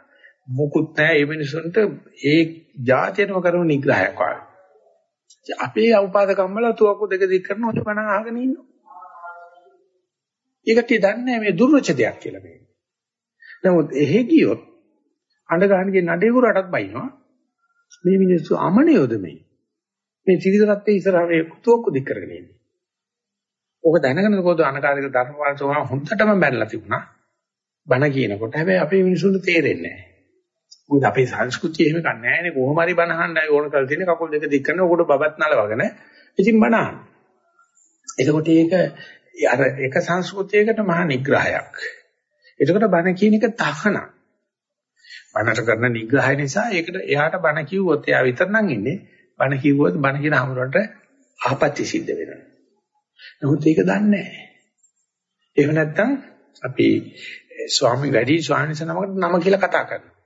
මොකුත් නැහැ මේ මිනිසුන්ට ඒ જાතියටම කරන නිග්‍රහයක් වගේ. අපේ අවපාද කම්මල තුවක්කු දෙක දික් කරන ඔය බණ අහගෙන ඉන්නවා. ඒකට දන්නේ මේ දුර්වච දෙයක් කියලා මේ. නමුත් එහෙ ගියොත් අඬ ගහනගේ නඩේගුරටත් බයිනවා. මේ මිනිස්සු අමනියොද මේ. මේ ත්‍රිවිධ ඉස්සරහ මේ තුවක්කු දික් කරගෙන ඉන්නේ. ඕක දැනගෙන කොහොමද අනකාරික ධර්මපාලසෝවා හොඳටම බැලලා තිබුණා. බණ කියනකොට හැබැයි අපේ මිනිසුන්ට තේරෙන්නේ නැහැ. මොකද අපේ සංස්කෘතිය එහෙම කන්නේ නැහැනේ කොහොම හරි බණ අහන්නයි ඕන කරලා තියෙන්නේ කකුල් දෙක දික් කරන උකට බබත් නලවගෙන ඉතින් බණ අහන්න. එතකොට ඒක අර එක සංස්කෘතියකට මහා නිග්‍රහයක්. එතකොට බණ කියන එක තහනම්. බණට කරන නිග්‍රහය නිසා ඒකට එයාට බණ කිව්වොත් එයා විතර නම් ඉන්නේ බණ කිව්වොත් බණ කියන හමුරට ආපත්‍ය සිද්ධ වෙනවා. නමුත් ඒක දන්නේ නැහැ. එහෙම නැත්නම් අපි ස්වාමි වැඩි ස්වාමීන් වහන්සේ නමකට නම කියලා කතා කරනවා.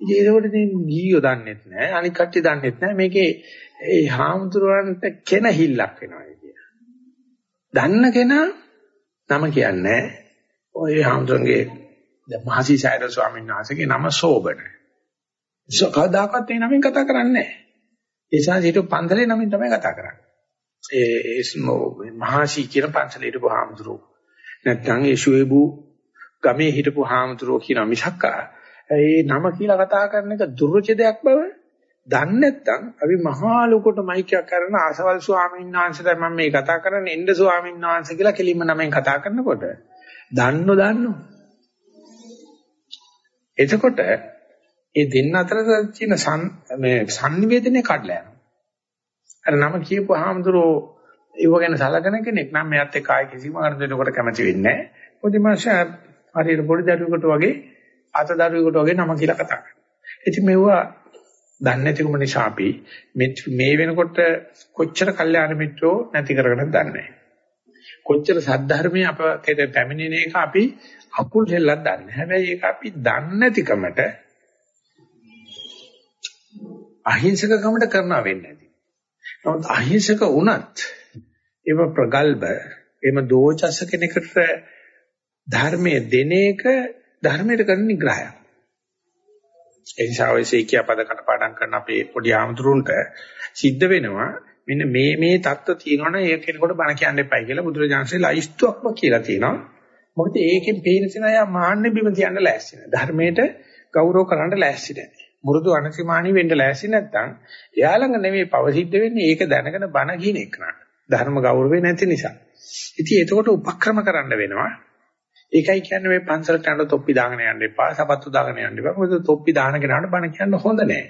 ඉතින් ඒකට ඉතින් ගියෝ දන්නෙත් නැහැ අනික කට්ටිය දන්නෙත් නැහැ මේකේ ඒ හාමුදුරුවන්ට කෙනහිල්ලක් වෙනවා කිය. දන්න කෙනා නම කියන්නේ ඔය හාමුදුරන්ගේ දැන් මහසි සයර ස්වාමීන් වහන්සේගේ නම සෝබන. ඒක කවදාකවත් ඒ නමින් කතා කරන්නේ නැහැ. ඒ නිසා හිටු පන්සලේ නමින් තමයි කතා කරන්නේ. ඒ මහසි කියන පන්සලේ හිටපු හාමුදුරුවෝ. නැත්නම් ඒ ශුවේබු ගමේ හිටපු හාමුදුරුවෝ කියන මිසක්කා ඒ නම කියලා කතා කරන එක දුර්වච දෙයක් බව දන්නේ නැත්නම් අපි මහා ලොකට මයික් එකක් කරන ආසවල් ස්වාමීන් වහන්සේට මම මේ කතා කරන්නේ එන්න ස්වාමීන් වහන්සේ කියලා කෙලින්ම නමෙන් කතා කරනකොට දන්නෝ දන්නෝ එතකොට ඒ දෙන්න අතර තියෙන මේ sannivedanaye කඩලා යනවා. අර නම කියපු හාමුදුරෝ ඒව ගැන සලකන කෙනෙක් නම් මෙයත් එක්ක ආයි කිසිම අරදෙනකොට කැමති වෙන්නේ නැහැ. පොඩි මාෂා හරියට පොඩි දරුවෙකුට වගේ අත දරුවෙකුට වගේ නම කියලා කතා කරනවා. ඉතින් මෙවුවා දන්නේ නැතිකම නිසා අපි මේ වෙනකොට කොච්චර කල්යාණ මිත්‍රෝ නැති කරගෙන දන්නේ කොච්චර සද්ධර්මයේ අප කෙද පැමිණෙන එක අපි අකුල් දෙල්ලක් දන්නේ. හැබැයි ඒක අපි දන්නේ නැතිකමට අහිංසකකමට කරනවා වෙන්නේ නැති. නමුත් අහිංසක වුණත් ඒව ප්‍රගල්භ එම දෝචස කෙනෙකුට ධර්මයේ දෙන එක ධර්මයට කරන නිග්‍රහයක්. ඒ නිසා ඔය සීකියා පද කටපාඩම් කරන අපේ පොඩි ආමතුරුන්ට සිද්ධ වෙනවා මෙන්න මේ මේ தত্ত্ব තියෙනවනේ ඒ කෙනෙකුට බණ කියන්න එපයි කියලා බුදුරජාණන්සේ ලයිස්තුවක්ම කියලා තියෙනවා. මොකද ඒකෙන් පේනසන අය මාන්නේ බිම තියන්න ලෑස්ති නැහැ. ධර්මයට ගෞරව කරන්න ලෑස්ති නැහැ. මුරුදු අනතිමානී වෙන්න ලෑස්ති නැත්නම් එයා ළඟ නෙමෙයි පවසිද්ධ වෙන්නේ ඒක දැනගෙන බණ කියන එක නට. ධර්ම ගෞරවේ නැති නිසා. ඉතින් ඒකට උපක්‍රම කරන්න වෙනවා. ඒකයි කියන්නේ මේ පන්සලට යන තොප්පි දාගෙන යන්න එපා, සපත්තු දාගෙන යන්න එපා. මොකද තොප්පි දාන කෙනාට බණ කියන්න හොඳ නැහැ.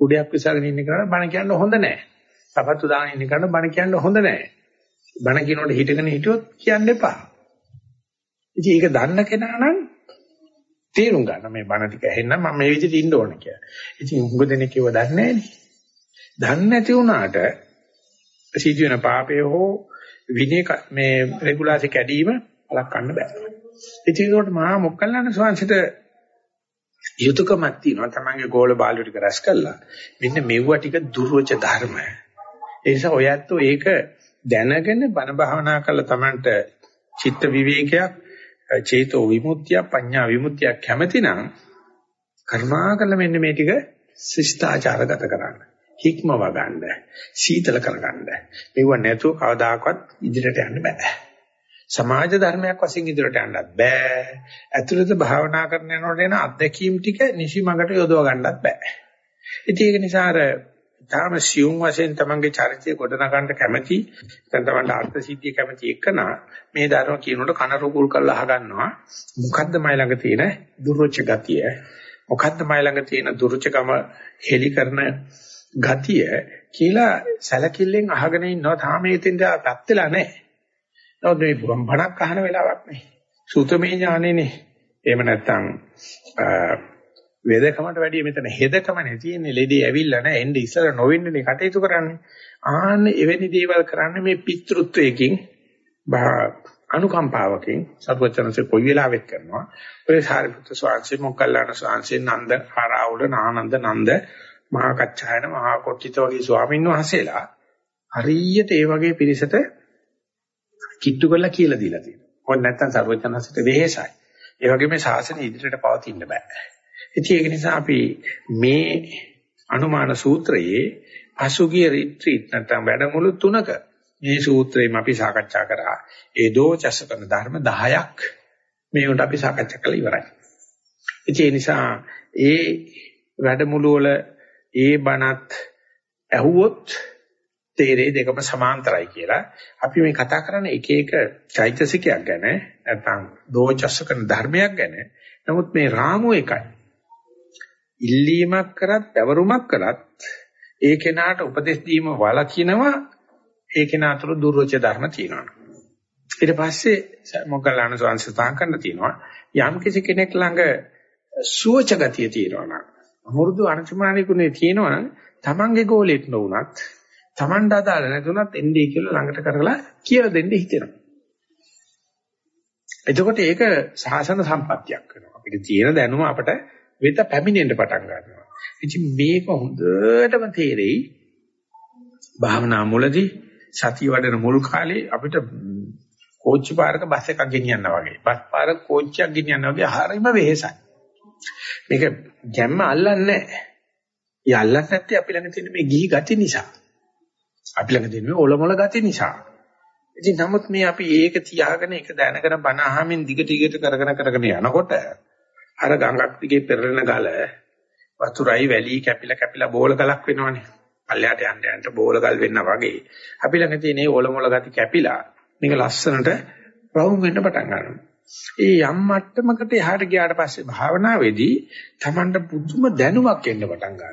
කුඩයක් විසගෙන ඉන්න කෙනාට බණ කියන්න හොඳ නැහැ. සපත්තු දාගෙන ඉන්න කෙනාට බණ කියන්න හොඳ නැහැ. බණ කියනකොට හිටගෙන හිටියොත් කියන්න එපා. ඉතින් ඒක දන්න කෙනා නම් තේරුම් ගන්න මේ බණ ටික ඇහෙන්න මම මේ විදිහට ඉන්න ඕන කියලා. ඉතින් උඟ දෙනෙක් ඒව දන්නේ නැහැ නේ. දන්නේ නැති වුණාට සිදුවෙන පාපය හෝ විනය මේ රෙගුලාසි කැඩීම වළක්වන්න බෑ. ඉතින් ඒකට මහා මොක්කල්ලාන ස්වාමීන්ට යුතුයකමක් තියෙනවා තමන්ගේ ගෝල බාලු ටික රැස් කළා. මෙන්න මෙව්වා ටික දුර්වච ධර්ම. ඒ නිසා ඔයත් ඒක දැනගෙන බණ භාවනා කළා තමන්ට චිත්ත විවේකයක් චේතෝ විමුක්තිය පඤ්ඤා විමුක්තිය කැමැතිනම් කර්මාකල මෙන්න මේ ටික ශිෂ්ටාචාරගත කරන්න. හික්මව ගන්න. සීතල කරගන්න. මේව නැතුව කවදාකවත් ඉදිරියට යන්න බෑ. සමාජ ධර්මයක් වශයෙන් ඉදිරියට යන්නත් බෑ. ඇතුළත භාවනා කරන යනකොට එන අත්දැකීම් ටික නිසිමඟට යොදව ගන්නත් බෑ. ඉතින් ඒක නිසා අර තාම සියුම් වශයෙන් තමන්ගේ චරිතය ගොඩනගන්න කැමැති දැන් තමන්ට අර්ථ සිද්ධිය කැමැති එකනා මේ ධර්ම කියනකොට කන රුකුල් කරලා අහගන්නවා මොකද්ද මයි ළඟ තියෙන දුර්වච ගතිය මොකද්ද මයි ළඟ තියෙන දුර්වචකම හෙලි කරන ගතිය කියලා සැලකිල්ලෙන් අහගෙන ඉන්නවා තාම ඒතෙන්ද පැත්තලා නැහැ නමුත් මේ බණක් අහන වෙලාවක් නේ. සූතමේ ඥානෙනේ. එහෙම නැත්නම් වේදකමට වැඩිය මෙතන හෙදකමනේ තියෙන්නේ. ලෙඩේ ඇවිල්ලා නැහැ. එන්නේ ඉස්සර නොවෙන්නේ කටයුතු කරන්නේ. ආන්න එවැනි දේවල් කරන්නේ මේ පිතෘත්වයකින් අනුකම්පාවකින් සර්වචනසේ කොයි වෙලාවෙත් කරනවා. ඔය සාරිපුත්‍ර ස්වාමීන් මොග්ගල්ලාන ස්වාමීන් නන්ද ආරාවුල නානන්ද නන්ද මහා කච්චායන මහා කොට්ටිත වගේ ස්වාමීන් වහන්සේලා හරියට ඒ වගේ පිරිසට කිට්ටු කරලා කියලා දීලා තියෙනවා. මොකද නැත්තම් සර්වඥාන්සිට වෙහෙසයි. ඒ වගේම මේ ශාසනය ඉදිරියට පවතින්න බෑ. ඉතින් ඒක නිසා අපි මේ අනුමාන සූත්‍රයේ අසුගිය රිට්‍රීට් නැත්නම් වැඩමුළු තුනක මේ සූත්‍රයෙන් අපි සාකච්ඡා කරා. ඒ දෝචස කරන ධර්ම 10ක් මේ උන්ට අපි සාකච්ඡා කළා ඉවරයි. ඉතින් ඒ නිසා ඒ වැඩමුළු වල ඒ බණත් ඇහුවොත් තේරේ දෙකම සමාන්තරයි කියලා. අපි මේ කතා කරන්නේ එක එක චෛතසිකයක් ගැන නැත්නම් දෝචස්ස කරන ධර්මයක් ගැන. නමුත් මේ රාමු එකයි. ඉල්ලීමක් කරත්, පැවරුමක් කරත් ඒ කෙනාට උපදෙස් දීම වලකිනවා ඒ කෙනා අතර දුර්වච ධර්ම තියෙනවා. ඊට පස්සේ මොග්ගල්ලාන සංස්ථාන් කරන්න තියෙනවා. යම් කිසි කෙනෙක් ළඟ සුවච ගතිය තියෙනවා නම් මුරුදු අනුචමානිකුනේ තියෙනවා නම් තමන්ගේ ගෝලෙත් නොඋනත් Tamanda අදාළ නැතුණත් එන්නේ කියලා ළඟට කරලා කියලා දෙන්න හිතෙනවා. එතකොට ඒක සාසන සම්පත්තියක් වෙනවා. අපිට තියෙන දැනුම අපට වෙත පැමිණෙන්න පටන් ගන්නවා. ඉතින් මේක හොඳටම තේරෙයි භාවනා මුලදී සතිය වඩන මුල් කාලේ අපිට කෝච්චි පාරක බස් එකක් ගෙනියනවා වගේ. බස් පාරක කෝච්චියක් ගෙනියනවා වගේ හරිම වෙහෙසයි. මේක ගැම්ම අල්ලන්නේ නැහැ. ඒ අල්ලන්නේ නැත්තේ අපි ළඟ තියෙන මේ ගිහි ගති නිසා. අපි ළඟ තියෙන මේ ඔලොමල ගති නිසා. ඉතින් නමුත් මේ අපි ඒක තියාගෙන ඒක දැනගෙන බණ අහමින් දිග ටිකට කරගෙන කරගෙන යනකොට අර ගඟක් දිගේ පෙරලෙන ගල වතුරයි වැලි කැපිලා කැපිලා බෝල ගලක් වෙනවනේ. පල්ලයට යන්න යන්න බෝල ගල් වෙන්න වගේ. අපි ළඟ තියෙන මේ ඔලොමොල ගති කැපිලා මේක ලස්සනට රවුම් වෙන්න පටන් ගන්නවා. ඒ යම් මට්ටමකට එහාට ගියාට පස්සේ භාවනාවේදී Tamanට පුදුම දැනුමක් එන්න පටන් ගන්නවා.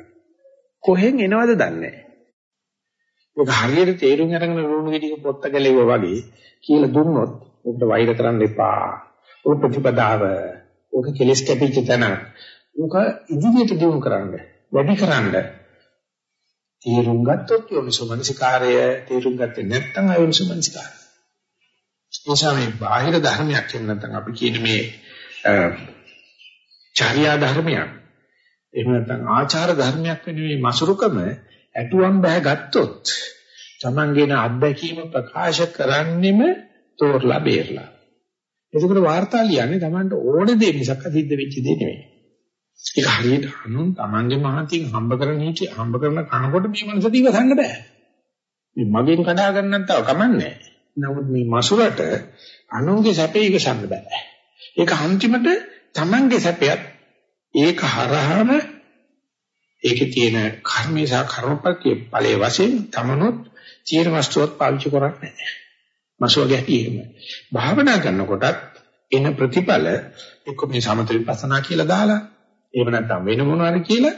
කොහෙන් එනවද දන්නේ නැහැ. ඔක හරියට තේරුම් අරගෙන රුණු ගෙඩියක පොත්ත ගැලෙවුවා වගේ කියලා දුන්නොත් ඔබට වෛර කරන්න එපා. ඔබ ප්‍රතිපදාව. ඔක කෙලස් කැපිච්ච තැන. ඔක ඉදිරියට දියුණු කරන්න. වැඩි කරන්න. තේරුම් ගත්තොත් යෝනිසෝමනසිකාරය තේරුම් ගත්තේ නැත්නම් අයෝනිසෝමනසිකාරය. නිසා මේ බාහිර ධර්මයක් කියන නැත්නම් අපි කියන මේ චර්යා ධර්මයක් එහෙම නැත්නම් ආචාර ධර්මයක් වෙන මේ මසුරුකම ඇටුවම් බෑ ගත්තොත් Tamanගෙන අත්දැකීම ප්‍රකාශ කරන්නෙම තෝරලා බේරලා. එතකොට වාර්තා ලියන්නේ Tamanට ඕනේ දේ මිසක් අසිද්ධ වෙච්ච දේ නෙවෙයි. ඒක හරියට අනුන් Tamanගේ මහතින් හම්බ කරන හිටි හම්බ කරන කනකොට මේ මනස දිවසන්න බෑ. මේ මගෙන් කඩා ගන්නත් තව කමන්නේ නමුත් මේ මසුරට අනුන්ගේ සැපේ ඉවසන්න බෑ. ඒක අන්තිමට Tamanගේ සැපයත් ඒක හරහාම ඒකේ තියෙන කර්මේ සහ කර්මපත්‍ය ඵලයේ වශයෙන් තමනොත් තියෙන වස්තුවත් පාවිච්චි කරන්නේ නැහැ. මසුවගේ හැටි එහෙම. භාවනා කරනකොටත් එන ප්‍රතිඵල එක්ක මේ සමත විපස්සනා කියලා දාලා එහෙම නැත්නම් වෙන මොනවාරි කියලා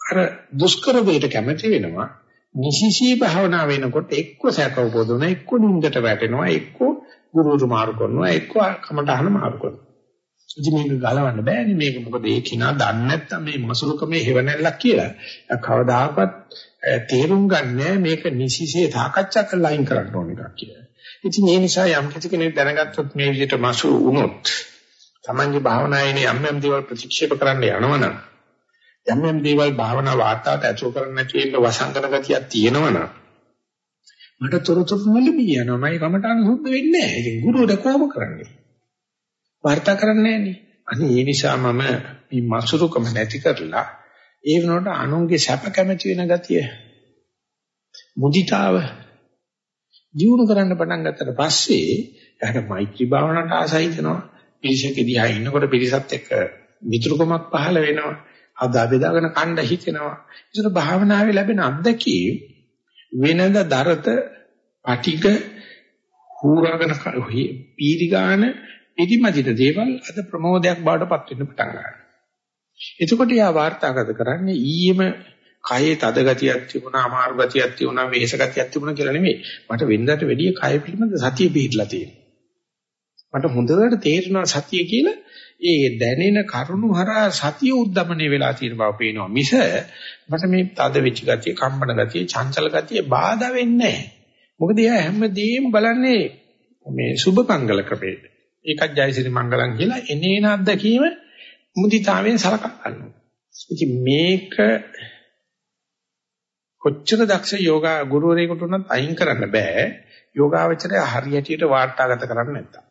අර දුෂ්කර වේට කැමති වෙනවා. නිසිසී භාවනා වෙනකොට එක්ක සැක උපදවන එක්ක නින්දට වැටෙනවා එක්ක ගුරුතුමා මාරු කරනවා එක්ක කමටහන මාරු කරනවා. ඉතින් මේක ගලවන්න බෑනේ මේක මොකද ඒ කිනා දන්නේ නැත්තම් මේ මසුරුකමේ හේවණල්ලක් කියලා. කවදාකවත් තේරුම් ගන්නෑ මේක නිසිසේ සාකච්ඡා කරලා අයින් කරන්න ඕන එකක් කියලා. ඉතින් ඒ නිසා යම් කිසි කෙනෙක් දැනගත්තොත් මේ විදිහට මසුරු වුණොත් Tamange භාවනායේනේ යම් යම් දේවල් ප්‍රතික්ෂේප කරන්න යනවනම් යම් යම් දේවල් භාවනා වාතාවට ඇතුල් කරන්න නැති එක වසංගන ගතියක් තියෙනවනම් මට තොරතුරු නොලැබී යනවා මම කමටහන් සුද්ධ වෙන්නේ නැහැ. ඉතින් ගුරුවරයා කොහොම කරන්නේ? වර්තා කරන්නේ නැහනේ. අනේ ඒ නිසා මම මේ මසුරුකම නැති කරලා ඒ වෙනකොට අනුන්ගේ සැප කැමති වෙන ගතිය මුදිතාව ජීවුන කරන්න පටන් ගත්තට පස්සේ එයාට මෛත්‍රී භාවනාවට ආසයි වෙනවා. පිරිසක දිහා ඉන්නකොට පිරිසත් එක්ක මිතුරුකමක් පහළ වෙනවා. අදා බෙදාගෙන කණ්ඩ හිතෙනවා. ඒසර භාවනාවේ ලැබෙන අත්දැකීම් වෙනද දරත පටික හූරාගෙන පීරිගාන ඉදිමදිත දේවල් අද ප්‍රමෝදයක් බවට පත් වෙන්න පටන් ගන්නවා. එතකොට යා වාර්තාගත කරන්නේ ඊයේම කයේ තද ගතියක් තිබුණා, අමාරු ගතියක් තිබුණා, වෙහෙස ගතියක් තිබුණා කියලා නෙමෙයි. මට වෙනදාට වැඩිය කය පිළිබඳ සතිය පිහිටලා තියෙනවා. මට හොඳට තේරෙනවා සතිය කියලා ඒ දැනෙන කරුණු හරහා සතිය උද්දමනය වෙලා තියෙන බව පේනවා. මිස මට මේ තද වෙච්ච ගතිය, කම්පන ගතිය, චංචල ගතිය බාධා වෙන්නේ නැහැ. මොකද එයා හැමදේම බලන්නේ මේ සුභ මංගල ක්‍රමයේ. ඒකත් ජයසිරි මංගලම් කියලා එනේන අත්දැකීම මුදිතාවෙන් සලකා ගන්නවා. ඉතින් මේක කොච්චර දක්ෂ යෝගා ගුරුවරයෙකුට උනත් අයින් කරන්න බෑ. යෝගාවචරය හරියටියට වාර්තාගත කරන්න නැත්තම්.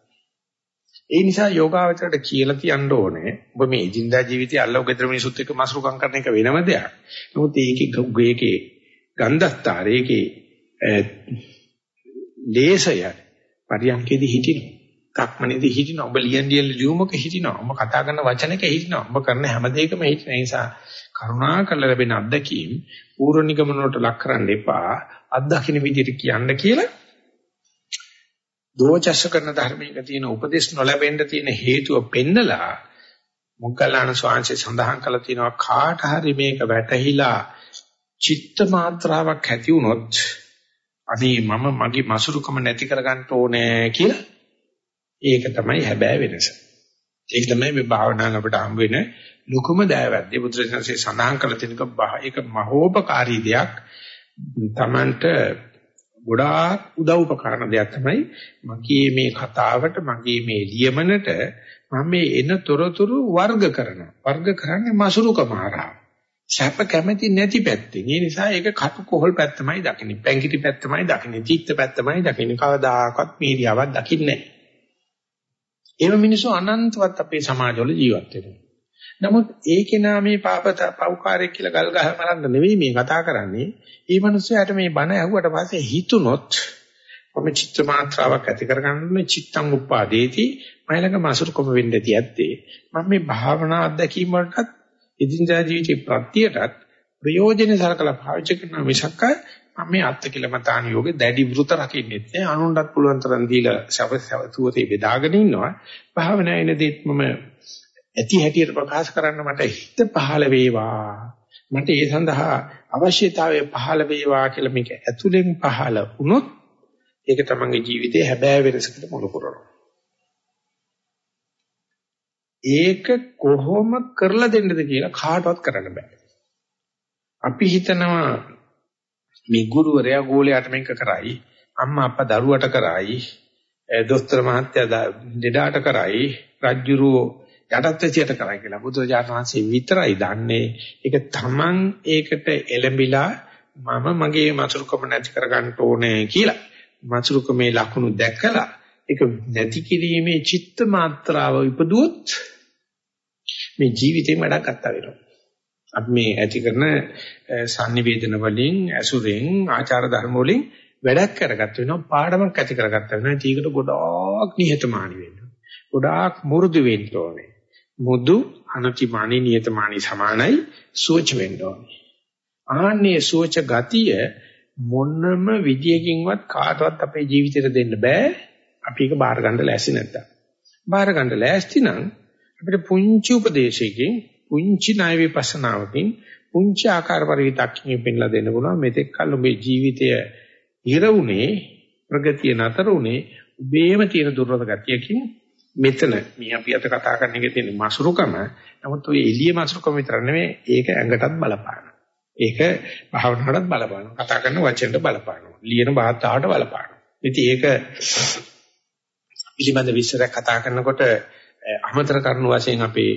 ඒ නිසා යෝගාවචරයට කියලා තියන්න ඕනේ ඔබ මේ ජීඳා ජීවිතය අල්ලව ගෙදර මිනිසුත් එක්ක මස්රුකම් කරන එක වෙනම දෙයක්. නමුත් ඒකේ ගේකේ ගන්ධස්තරයේකේ ලේසය පරියන්කේදී හිටිනවා. කක්මනේදී හිටිනවා. ඔබ ලියන් ලියන ලියුමක හිටිනවා. ඔබ කතා කරන වචනක හිටිනවා. ඔබ කරන හැම දෙයකම හිටින නිසා කරුණා කරලා ලැබෙන අත්දැකීම් පූර්ව නිගමන වලට ලක් කරන්න එපා. අත්දකින්න විදිහට කියන්න කියලා දෝචස්ස කරන ධර්මයක තියෙන උපදේශ නොලැබෙන්න තියෙන හේතුව පෙන්නලා මොග්ගල්ලාන ස්වාමීන් සඳහන් කළා තියෙනවා කාට හරි මේක වැටහිලා චිත්ත මාත්‍රාවක් ඇති වුණොත් අනේ මම මගේ මසුරුකම නැති කරගන්න ඕනේ කියලා ඒක තමයි හැබෑ වෙනස. ඒක තමයි මේ භාවනාවෙන් අපිට හම් වෙන ලොකුම දෑවැද්දේ බුදුරජාණන්සේ සඳහන් කළ තියෙනක ඒක මහෝපකාරී දෙයක්. Tamanට ගොඩාක් උදව් උපකරන දෙයක් තමයි මගේ මේ කතාවට මගේ මේ ලියමනට මම මේ එන තොරතුරු වර්ග කරනවා. වර්ග කරන්නේ මසුරුකම හරහා. සැප කැමැති නැති පැත්තෙන්. ඒ නිසා ඒක කටු කොහල් පැත්තමයි දකින්නේ. පැංගිටි පැත්තමයි දකින්නේ. චිත්ත පැත්තමයි දකින්නේ. කවදාකවත් මීඩියාවක් දකින්නේ නැහැ. ඒව මිනිස්සු අනන්තවත් අපේ සමාජවල ජීවත් වෙනවා. නමුත් ඒකේ නාමේ පාපත පෞකාරය කියලා ගල් ගහ මරන්න නෙවෙයි මේ කතා කරන්නේ. මේ මිනිස්සයාට මේ බණ ඇහුවට පස්සේ හිතුනොත් මම චිත්ත මාත්‍රාවක් ඇති කරගන්න චිත්තං උපාදේති මයිලක මාසුරුකම වෙන්න ඇති ඇත්තේ. මම මේ භාවනා අත්දැකීම් වලටත් ඉදින්දා ජීවිතේ ප්‍රත්‍යයටත් ප්‍රයෝජන සලකලා පාවිච්චි කරන මිසක්ක මම මේ අත්ති කියලා මතාන යෝගේ දැඩි වෘත රකින්නෙත් නෑ. අනුන්ටත් පුළුවන් තරම් දීලා සවසවතුවතේ බෙදාගෙන ඉන්නවා. භාවනා එනදීත් මම ඇති හැටියට ප්‍රකාශ කරන්න මට හිත පහළ වේවා. මට ඒ සඳහා අවශ්‍යතාවය පහළ වේවා කියලා මේක ඇතුලෙන් පහළ වුණොත් ඒක තමන්ගේ ජීවිතේ හැබෑ වෙනසකට මුල පුරනවා. ඒක කොහොම කරලා දෙන්නද කියලා කාටවත් කරන්න බෑ. අපි හිතනවා මේ ගුරුවරයා ගෝලයාට මේක කරයි අම්මා අප්පා දරුවට කරයි දොස්තර මහත්තයා දෙඩාට කරයි රජ්ජුරුවෝ යටත් වෙච්චයට කරයි කියලා බුදුරජාණන් වහන්සේ විතරයි දන්නේ. ඒක තමන් ඒකට එළඹිලා මම මගේ මසුරුකම නැති කරගන්න ඕනේ කියලා. මසුරුකමේ ලකුණු දැකලා ඒක නැති කිරීමේ චිත්ත මාත්‍රාව ඉපදුවොත් මේ ජීවිතේ වැඩක් ගන්න වෙනවා අපි මේ ඇති කරන sannivedana වලින් ඇසුරෙන් ආචාර ධර්ම වලින් වැඩක් කරගත්ත වෙනවා පාඩමක් ඇති කරගත්ත වෙනවා. ඒකට ගොඩාක් නිහතමානී වෙන්න ගොඩාක් මුරුදු වෙන්න ඕනේ. මුදු අනතිමානී නිහතමානී සමානයි සෝච වෙන්න ඕනේ. ආන්නේ සෝච ගතිය මොනම විදියකින්වත් කාටවත් අපේ ජීවිතේට දෙන්න බෑ. අපි ඒක බාර ගන්න ලෑස්ති නැත්තම්. බාර ගන්න ලෑස්ති නම් අපිට පුංචි උපදේශයකින් පුංචි ණය විපස්සනාවකින් පුංචි ආකාර පරිවිතක්කින් පෙන්ලා දෙන්න පුළුවන් මෙතෙක් කල ඔබේ ජීවිතය ඉරවුනේ ප්‍රගතිය නතර උනේ ඔබේම තියෙන දුර්වල ගතියකින් මෙතන මේ අපි අත කතා කරන එකේ තියෙන මසුරුකම නමුත් ඔය එළිය මසුරුකම විතර නෙමෙයි ඒක ඇඟටත් බලපාන. ඒක භාවනාවටත් බලපාන. කතා කරන වචෙන්ට බලපානවා. ලියන භාෂාවට බලපානවා. ඉතින් ඒක පිළිබඳ විස්තරයක් කතා කරනකොට අමතර කරුණු වශයෙන් අපේ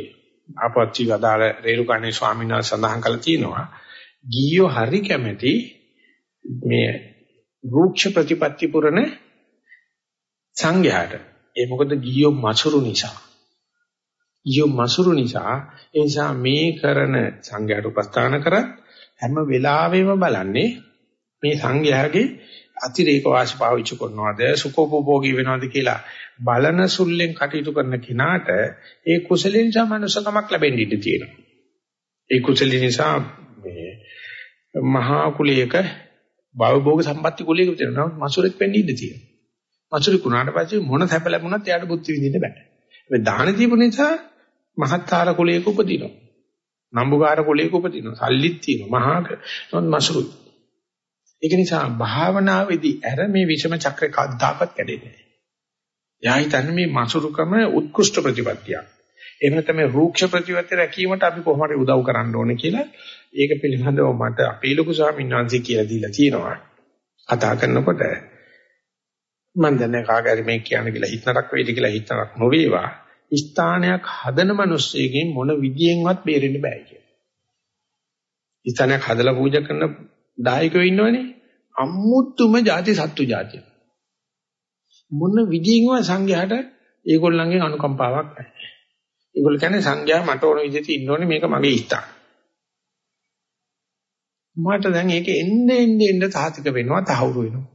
ආපත්‍ති වදාළ රේරුකාණේ ස්වාමීන් වහන්සේ සඳහන් කළා තියෙනවා. ගියෝ හරි කැමැති මේ රූක්ෂ ප්‍රතිපත්ති පුරණ සංඝයාට. ඒ මොකද ගියෝ මසුරු නිසා. ගියෝ මසුරු නිසා ඒ නිසා මේ කරන සංඝයාට උපස්ථාන කරත් හැම වෙලාවෙම බලන්නේ මේ සංඝයාගේ අතිරේක වාසි පාවිච්චි කරනවද සුඛෝපභෝගී වෙනවද කියලා බලන සුල්ලෙන් කටයුතු කරන කෙනාට ඒ කුසලින් නිසා මනුෂකමක් ලැබෙන්න ඉඩ තියෙනවා. ඒ කුසලින් නිසා මේ මහා කුලයක භවභෝග සම්පatti කුලයක තියෙනවා මසුරෙක් වෙන්න ඉඩ තියෙනවා. මසුරෙක් වුණාට පස්සේ මොන සැප ලැබුණත් එයාට බුද්ධි විඳින්න බෑ. ඒ දාන දීපු නිසා මහත්තාර කුලයක උපදිනවා. නම්බුකාර කුලයක උපදිනවා. සල්ලිත් තියෙනවා. මහා මසුරුත් ඒක නිසා භාවනාවේදී අර මේ විෂම චක්‍රේ කද්දාකත් කැඩෙන්නේ නැහැ. යා හිතන්නේ මේ මසුරුකම උත්කෘෂ්ඨ ප්‍රතිපත්තියක්. එහෙම තමයි රූක්ෂ ප්‍රතිපත්තිය රැකීමට අපි කොහොමද උදව් කරන්න ඕනේ කියලා ඒක පිළිබඳව මට අපේ ලොකු ස්වාමීන් වහන්සේ කියලා දීලා තියෙනවා. කතා කරනකොට මම දන්නේ කාගරි මේ කියන කියලා හිතනක් වේද කියලා හිතනක් නොවේවා. ස්ථානයක් හදන මිනිස්සෙකින් මොන විදියෙන්වත් බේරෙන්න බෑ කියලා. ස්ථානයක් හදලා පූජා කරන දායකයෝ ඉන්නවනේ අමුතුම ಜಾති සත්තු ಜಾතිය. මොන විදිහින්වත් සංඝයාට ඒගොල්ලන්ගෙන් අනුකම්පාවක් නැහැ. ඒගොල්ලෝ කියන්නේ සංඝයා මට ඕන විදිහට ඉන්න ඕනේ මේක මගේ ඉස්තක්. මට දැන් ඒක එන්න එන්න එන්න තාතික වෙනවා තහවුරු වෙනවා.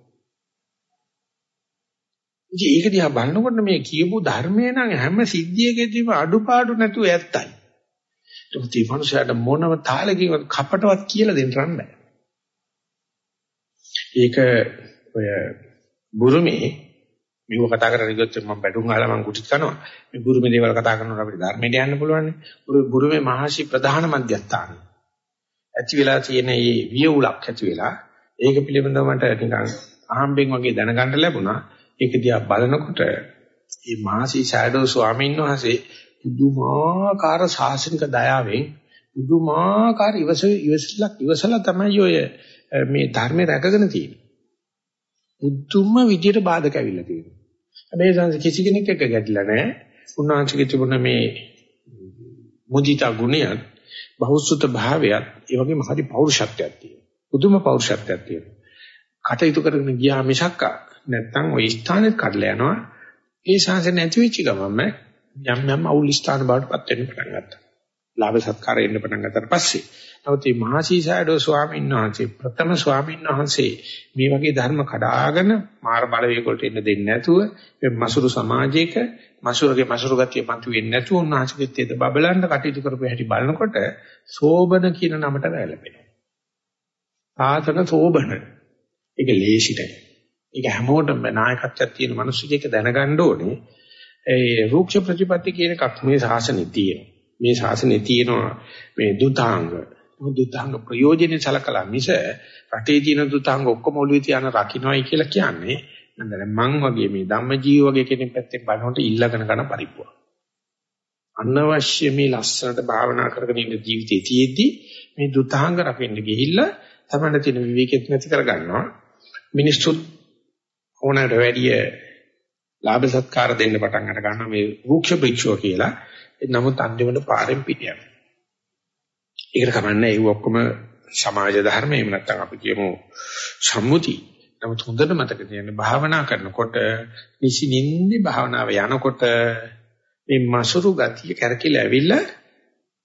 ඉතින් ඒක දිහා බලනකොට මේ කියපු ධර්මය නම් හැම සිද්ධියකදීම අඩුපාඩු නැතුව ඇත්තයි. ඒත් මේ මනුස්සයාට මොනම තාලකින්වත් කපටවත් කියලා දෙන්න බෑ. ඒක ඔය බුරුමේ මේව කතා කරගෙන ගියොත් මම බැටුම් අහලා මම කුටිත් කරනවා. මේ බුරුමේ දේවල් කතා කරනකොට අපිට ධර්මයට යන්න පුළුවන් නේ. බුරුමේ මහසි ප්‍රධාන මධ්‍යස්ථාන. ඇති වෙලා තියෙන මේ වියුලක් ඇති වෙලා ඒක පිළිබඳව මට නිකන් අහම්බෙන් වගේ දැනගන්න ලැබුණා. ඒක දිහා බලනකොට මේ මහසි ෂැඩෝ ස්වාමීන් වහන්සේ පුදුමාකාර ශාසනික දයාවෙන් පුදුමාකාර ඉවසලක් ඉවසලා තමයි ඔය මේ ධර්මය රැකගෙන තියෙන්නේ. උතුම්ම විදියට බාධක ඇවිල්ලා තියෙනවා. හැබැයි සංස කිසි කෙනෙක් එක්ක ගැටිලා නැහැ. උන්වහන්සේගේ තිබුණ මේ මුදිතා ගුණයත් බහුසුත භාවයත් ඒ වගේම හරි පෞරුෂත්වයක් තියෙනවා. පුදුම පෞරුෂත්වයක් තියෙනවා. කටයුතු කරගෙන ගියා මිසක් නැත්තම් ওই ස්ථානෙත් කඩලා යනවා. ඒ ශාසනය නැති වෙච්ච ගමන්ම යම් යම් අවුල් ස්ථාන බවට පත් වෙන්න පටන් ගත්තා. ලාභ සත්කාර එන්න පටන් ගත්තට පස්සේ. නමුත් මේ මහසීසයඩෝ ස්වාමීන් වහන්සේ ප්‍රථම ස්වාමීන් වහන්සේ මේ වගේ ධර්ම කඩාගෙන මාර බලවේග වලට එන්න දෙන්නේ නැතුව මේ මසුරු සමාජයක මසුරුගේ මසුරු ගතිය පන්තු වෙන්නේ නැතුව උන්වහන්සේගෙත් ඒද බබලන්න කටයුතු කරපු හැටි බලනකොට සෝබන කියන නමට වැළපෙනවා. ආතන සෝබන. ඒක ලේසි නෑ. ඒක හැමෝටම නායකත්වයක් තියෙන මිනිස්සුෙක් දැනගන්න ඕනේ. ඒ රූක්ෂ ප්‍රතිපatti කියන එකක් මේ ශාසනයේ තියෙනවා. මේ ශාසනයේ තියෙනවා මේ දුතාංග. දුතාංග ප්‍රයෝජනෙ සලකලා මිස රටේ තියෙන දුතාංග ඔක්කොම ඔළුවේ තියාන රකින්නයි කියලා කියන්නේ නන්දර මං වගේ මේ ධම්මජීව වගේ කෙනෙක් පැත්තෙන් බලනකොට ඉල්ලගෙන කරන පරිප්පුවක්. අනවශ්‍ය මේ ලස්සනට භාවනා කරගෙන ඉන්න ජීවිතයේ තියෙද්දි මේ දුතාංග රකින්න ගිහිල්ලා තමයි තියෙන විවේකෙත් නැති කරගන්නවා. මිනිස්සුත් ඕනකට වැඩිය ලාභ සත්කාර දෙන්න පටන් අර ගන්නවා මේ වෘක්ෂ බ්‍රික්ෂෝ කියලා. නමුත් අන්තිමට පාරෙන් පිට යනවා. ඒකට කමන්නේ ඒ ඔක්කොම සමාජ ධර්ම එහෙම නැත්නම් අපි කියමු සම්මුති. නමුත් හොඳට මතක තියාගන්න භාවනා කරනකොට නිසිනින්දි භාවනාව යනකොට මේ මසුරු ගතිය කැරකිලා ඇවිල්ලා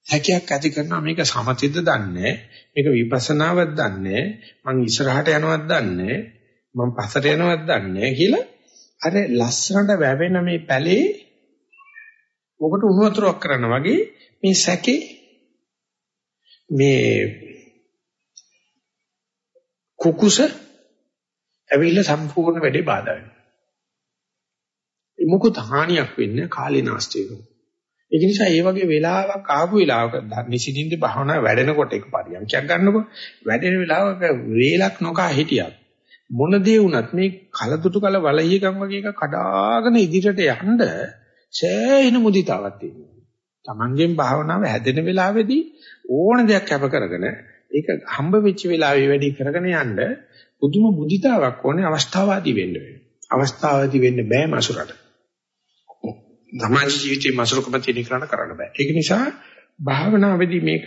හැකියක් ඇති කරනවා මේක සමතිද්ද දන්නේ මේක විපස්සනාවක් දන්නේ මං ඉස්සරහට යනවත් දන්නේ මං පස්සට යනවත් දන්නේ කියලා අර ලස්සනට වැවෙන මේ පැලේ මොකට උණු වතුරක් කරන්න වගේ මේ සැකේ මේ කුකුස ඇවිල්ලා සම්පූර්ණ වැඩේ බාධා වෙනවා. මොකද හානියක් වෙන්නේ කාලේ නාස්ති වෙනවා. ඒක නිසා මේ වගේ වෙලාවක් ආපු වෙලාවක නිසින්ින්ද භාවනා වැඩෙනකොට එක පරියන්ඛයක් ගන්නකො වැඩෙන වෙලාවක වේලක් නොකා හිටියක් මොන දේ වුණත් මේ කලදුටු කල වලහියකම් වගේ එක කඩාගෙන ඉදිරියට යන්න සෑහෙන මුදිතාවක් තියෙනවා. Tamangen භාවනාව හැදෙන වෙලාවේදී ඕන දෙයක් කැප කරගෙන ඒක හම්බ වෙච්ච වෙලාවේ වැඩි කරගෙන යන්න පුදුම මුදිතාවක් ඕනේ අවස්ථාවාදී වෙන්න වෙනවා. අවස්ථාවාදී වෙන්න බෑ මසුරට. සමාජ ජීවිතේ මසුරුකම තියෙන කරන්න කරන්න බෑ. ඒක නිසා භාවනාවේදී මේක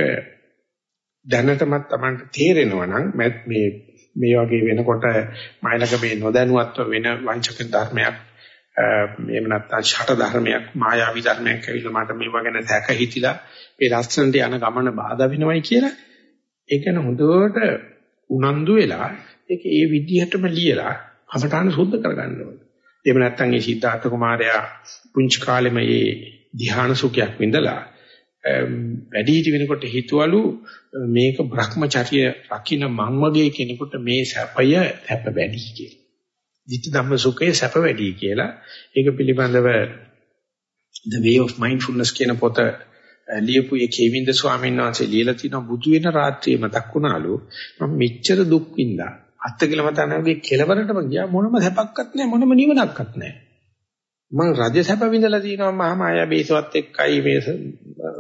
දැනටමත් Tamanට තේරෙනවා නම් මේ මේ වගේ වෙනකොට මයිලක මේ නොදැනුවත්ව වෙන වංචක ධර්මයක් එහෙම නැත්නම් ෂට ධර්මයක් මායාවී ධර්මයක් ඇවිල්ලා මට මේව ගැන දැක හිතිලා මේ ලස්සනට යන ගමන බාධා වෙනවයි කියලා ඒක න හොඳට උනන්දු වෙලා ඒක ඒ විදිහටම ලියලා අපටාන සුද්ධ කරගන්න ඕනේ. එහෙම නැත්නම් මේ සිද්ධාර්ථ කුමාරයා පුංචි කාලෙම මේ ධ්‍යාන සුඛයක් විඳලා වැඩි හිටි වෙනකොට හිතවලු මේක Brahmacharya රකින්න මං වගේ කෙනෙකුට මේ සැපය සැප වැඩි කියලා. ධිට ධම්ම සුඛයේ සැප වැඩි කියලා. ඒක පිළිබඳව The Way of Mindfulness කියන පොත ලියපු ඒ කේවින්ද ස්වාමීන් වහන්සේ ලියලා තිනවා බුදු වෙන රාත්‍රියේ මතක් වුණාලු මම මෙච්චර දුක් විඳා අත්තිකල මතනගේ කෙලවරටම ගියා. මොනම සැපක්වත් නැහැ. මොනම නිවනක්වත් නැහැ. මම රජ සැප විඳලා තිනවා. මහා මායා බේසවත් එක්කයි මේ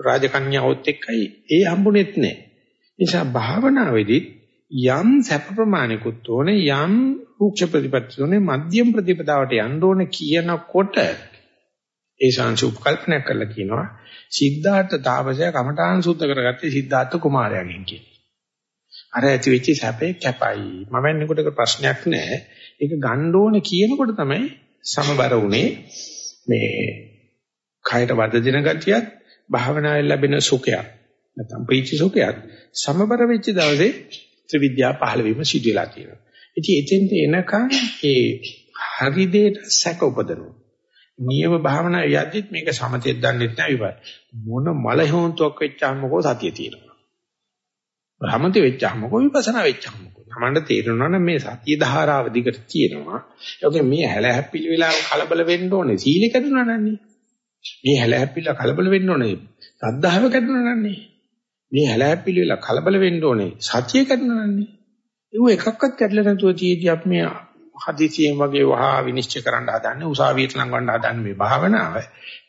රාජකන්‍යාවොත් එක්කයි. ඒ හම්බුනේත් නැහැ. නිසා භාවනාවේදී යම් සැප ප්‍රමාණිකුත් ඕනේ යම් රූක්ෂ ප්‍රතිපත්ති ඕනේ මධ්‍යම ප්‍රතිපදාවට යන්න ඕනේ කියනකොට ඒ ශාංශ උපකල්පනය කරලා කියනවා සිද්ධාර්ථ තාපසය කමඨාන් සුද්ධ කරගත්තේ සිද්ධාර්ථ කුමාරයාගෙන් කියලා. අර ඇති වෙච්ච සැපේ කැපයි. මම වෙන්නකොට ප්‍රශ්නයක් නැහැ. ඒක ගන්න ඕනේ කියනකොට තමයි සමබර උනේ මේ කයට වද දෙන ගතියත් භාවනාවේ ලැබෙන සුඛයක්. නැත්නම් ප්‍රීති සුඛයක් සමබර වෙච්ච දවසේ ත්‍රිවිද්‍යාව පහළ වීම සිදු වෙලා තියෙනවා. ඉතින් එතෙන්ට එනකන් ඒ හරි දෙයට සැක උපදනවා. නියම භාවනා යද්දිත් මේක සමතෙත් දන්නෙත් නෑ විපයි. මොන මල හොන්තුවක් වෙච්චාම මොකෝ සතිය තියෙනවා. භ්‍රමති වෙච්චාම මොකෝ විපස්සනා වෙච්චාම මොකෝ. තමන්ට තේරෙනවා නම් මේ සතිය ධාරාව දිගට තියෙනවා. ඒකේ මේ හැල හැප්පිලි වෙලා කලබල වෙන්න ඕනේ. සීල කැඩුනා නන්නේ. මේ හැල හැප්පිලා කලබල වෙන්න ඕනේ. සද්ධාව කැඩුනා නන්නේ. මේ හැල හැප්පිලි වෙලා කලබල වෙන්න ඕනේ. සතිය කැඩුනා නන්නේ. ඒව එකක්වත් කැඩලා නැතුව තියෙදි අපි මේ හදිසියෙන් වගේ වහා විනිශ්චය කරන්න හදන්නේ උසාවියට ලඟවන්න හදන්නේ මේ භාවනාව.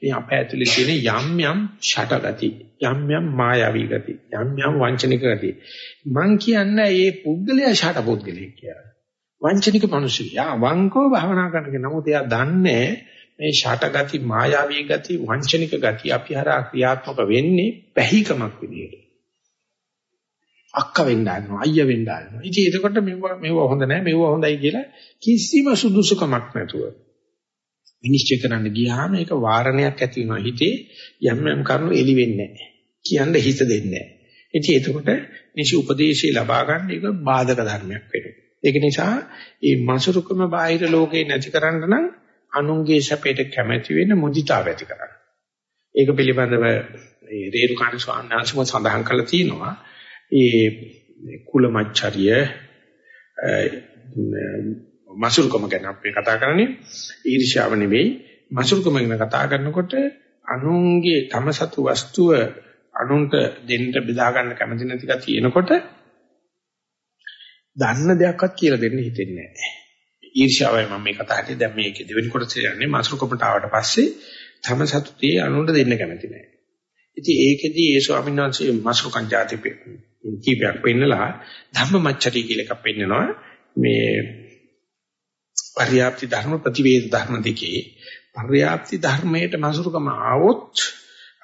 මේ අප ඇතුලේ තියෙන යම් යම් ෂටගති, යම් යම් මායාවී ගති, යම් යම් වංචනික ගති. මං කියන්නේ මේ පුද්ගලයා ෂට පුද්ගලයෙක් කියලා. වංචනික මිනිස්සු. යා වංකෝ භාවනා කරනකේ නමුත් එයා දන්නේ මේ ෂටගති, මායාවී ගති, වංචනික ගති අපි හරහා ක්‍රියාත්මක වෙන්නේ පැහිකමක් විදියට. අක්ක වෙන්න ආනවා අයියා වෙන්න ආනවා. ඉතින් එතකොට මෙව මෙව හොඳ නැහැ මෙව හොඳයි කියලා කිසිම සුදුසුකමක් නැතුව විනිශ්චය කරන්න ගියාම ඒක වාරණයක් ඇති වෙනවා හිතේ යම් යම් කරුණු එලි වෙන්නේ නැහැ. කියන්න හිත දෙන්නේ නැහැ. ඉතින් එතකොට නිසි උපදේශය ලබා ගන්න එක බාධක ධර්මයක් වෙනවා. ඒක නිසා මේ මසුරුකම බාහිර ලෝකේ නැති කරන්න නම් අනුන්ගේ සැපයට කැමැති වෙන මුදිතාව ඇති කරන්න. ඒක පිළිබඳව මේ රේරුකාණ ස්වාමීන් වහන්සේ සඳහන් කළා තියෙනවා. ඒ කුලමච්චරිය මසුරුකම ගැන අපි කතා කරන්නේ ඊර්ෂ්‍යාව නෙවෙයි මසුරුකම ගැන කතා කරනකොට අනුන්ගේ තම සතු වස්තුව අනුන්ට දෙන්න බෙදා ගන්න කැමති නැති කතිය තියෙනකොට දන්න දෙයක්වත් කියලා දෙන්න හිතෙන්නේ නැහැ. ඊර්ෂ්‍යාවයි මම මේ කතා හිතේ දැන් මේකේ දෙවෙනි කොටස යන්නේ මසුරුකමට ආවට පස්සේ තම සතුටේ අනුන්ට දෙන්න කැමති නැහැ. ඉතින් ඒකෙදී ඒ ස්වාමීන් වහන්සේ මසුරුකම් જાති කීපයක් පෙන්නලා ධම්මමච්චරි කියලා එකක් පෙන්නනවා. මේ පරියාප්ති ධර්ම ප්‍රතිවේද ධර්ම දෙකේ පරියාප්ති ධර්මයට මසුරුකම ආවොත්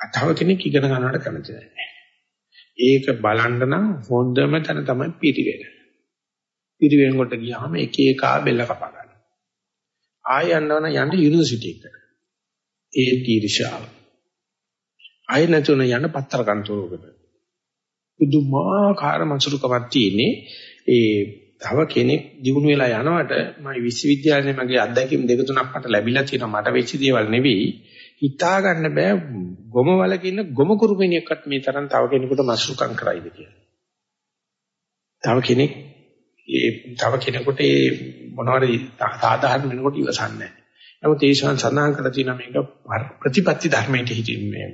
තව කෙනෙක් ඉගෙන ගන්නවට කැමති නැහැ. ඒක බලන්න නම් හොඳම තැන තමයි පිටිවෙන. පිටිවෙන කොට ගියාම එක එක බෙල්ල කපා ගන්න. ආය යන්නවන යන්න යුනිවර්සිටි එකට. ඒ තීර්ෂාව. ආය නැතුන යන්න පත්තර කන්තරුවකට. පුදුමාකාර මසුරුකමක් තියෙන්නේ. ඒ තව කෙනෙක් දිනු වෙලා යනවට මම විශ්වවිද්‍යාලේ මගේ අත්දැකීම් දෙක තුනක් මට ලැබිලා තියෙනවා. මට වෙච්ච දේවල් නෙවෙයි. හිතා ගන්න බෑ. ගොම වලක ඉන්න ගොම කුරුමිනියක්වත් මේ තරම් තව කෙනෙකුට මසුරුකම් කරයිද කියලා. තව කෙනෙක් ඒ තව කෙනෙකුට ඒ මොනවාරි සාධාරණ වෙනකොට ඉවසන්නේ. නැහැ. නමුත් ඒ සඳහන් කරලා තියෙනවා මේක ප්‍රතිපත්ති ධර්මයට හිතින්නේ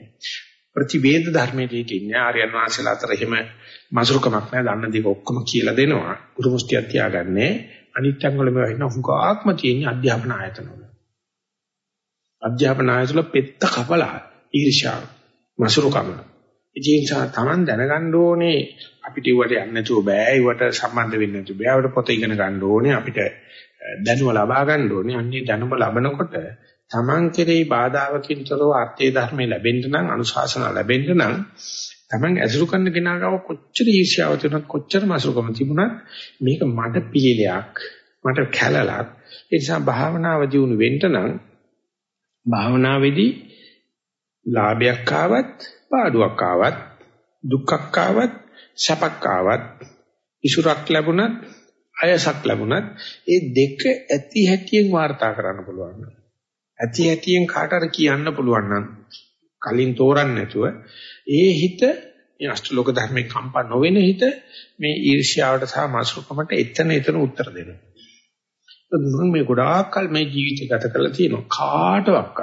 ප්‍රතිවේද ධර්මයේ තියෙන්නේ ආර්යයන් වහන්සේලා අතර එහෙම මසුරුකමක් නැහැ දන්න දේ ඔක්කොම කියලා දෙනවා. ගුරු මුස්තියක් තියාගන්නේ අනිත් අංගවල මේවා ඉන්න හුඟක්ම තියෙන අධ්‍යාපන ආයතනවල අධ්‍යාපන ආයතන පෙත්ත කපලා ඊර්ෂ්‍යාව මසුරුකම. ඉතින් තමන් දැනගන්න ඕනේ අපිට ඉවට යන්න නැතුව බෑ ඉවට සම්බන්ධ වෙන්න නැතුව බෑ. අපිට පොත ඉගෙන ගන්න ඕනේ අපිට දැනුම ලබා ගන්න ඕනේ. අන්නේ දැනුම ලබනකොට තමන් කෙරෙහි බාධාවකින් තොරව අර්ථයේ ධර්මයේ ලැබෙන්න නම් අනුශාසන ලැබෙන්න නම් තමන් ඇසුරු කරන කෙනා ගාව කොච්චර ඊර්ෂ්‍යාව තිබුණත් කොච්චර මසුරුකම තිබුණත් මේක මට පීලයක් මට කැලලක් ඒ නිසා භාවනාව දියුණු වෙන්න නම් භාවනාවේදී ලාභයක් ආවත් පාඩුවක් ආවත් දුක්ඛක් ආවත් සැපක් ආවත් ඉසුරක් ලැබුණත් අයසක් ලැබුණත් ඒ දෙක ඇති හැටියෙන් වාර්තා කරන්න පුළුවන්. ඇති හැටියෙන් කාටර කියන්න පුළුවන් නම් කලින් තෝරන්න නැතුව ඒ හිත මේ අෂ්ටලෝක ධර්මේ කම්පා නොවෙන හිත මේ ඊර්ෂ්‍යාවට සහ මාසුකමට එතන එතන උත්තර දෙනවා. මම මේ ගොඩාක් කල මේ ජීවිතය ගත කරලා තියෙනවා කාටවත්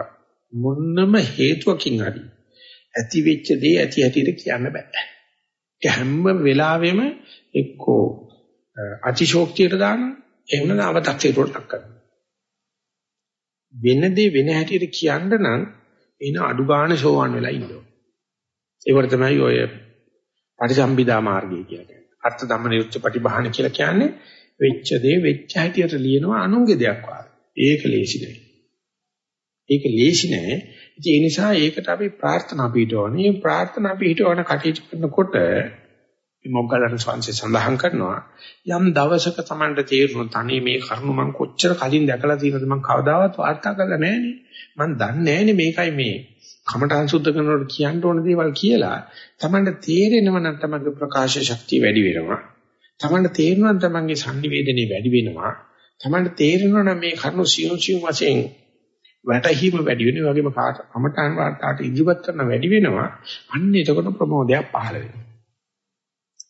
මොන්නම හේතුවකින් හරි ඇති වෙච්ච දේ ඇති හැටියට කියන්න බෑ. ඒ හැම වෙලාවෙම එක්කෝ අතිශෝක්තියට දානවා එහෙම නැත්නම් අවතක්සේරුවට ලක් කරනවා. වෙන දේ වෙන හැටියට කියන්න නම් එන අඩු ගන්න ෂෝවන් වෙලා ඉන්නවා. ඒවට තමයි ඔය පටිසම්භිදා මාර්ගය කියලා කියන්නේ. අර්ථ ධම්ම නිරුච්ච ප්‍රතිබහන කියලා කියන්නේ වෙච්ච දේ වෙච්ච හැටියට ලියනවා අනුන්ගේ දෙයක් වාගේ. ඒක ලේසි නෑ. ඒක ලේසි නෑ. ඒ නිසා ඒකට අපි ප්‍රාර්ථනා පිටවන්නේ. මේ ප්‍රාර්ථනා පිටවන කටයුතු කරනකොට මොග්ගලණ සංසේ සඳහන් කරනවා. යම් දවසක Tamanට තේරුණොත් අනේ මේ කරුණ මම කොච්චර කලින් දැකලා තියෙනවද මම කවදාවත් වාර්තා කරලා නැහනේ මම දන්නේ නැහනේ මේකයි මේ කමඨං සුද්ධ කරනකොට කියන්න ඕන දේවල් කියලා. Tamanට තේරෙනව නම් Tamanගේ ප්‍රකාශ ශක්තිය වැඩි වෙනවා. Tamanට තේරෙනවා නම් Tamanගේ sannivedanaye වැඩි වෙනවා. Tamanට තේරෙනවා නම් මේ කරුණ සියුම් සියුම් වශයෙන් වැටහීම වැඩි වෙනවා. වගේම කමඨං වාර්තාට ඉදිරිපත් කරන වැඩි වෙනවා. අන්න එතකොට ප්‍රමෝදයක් පහළ වෙනවා.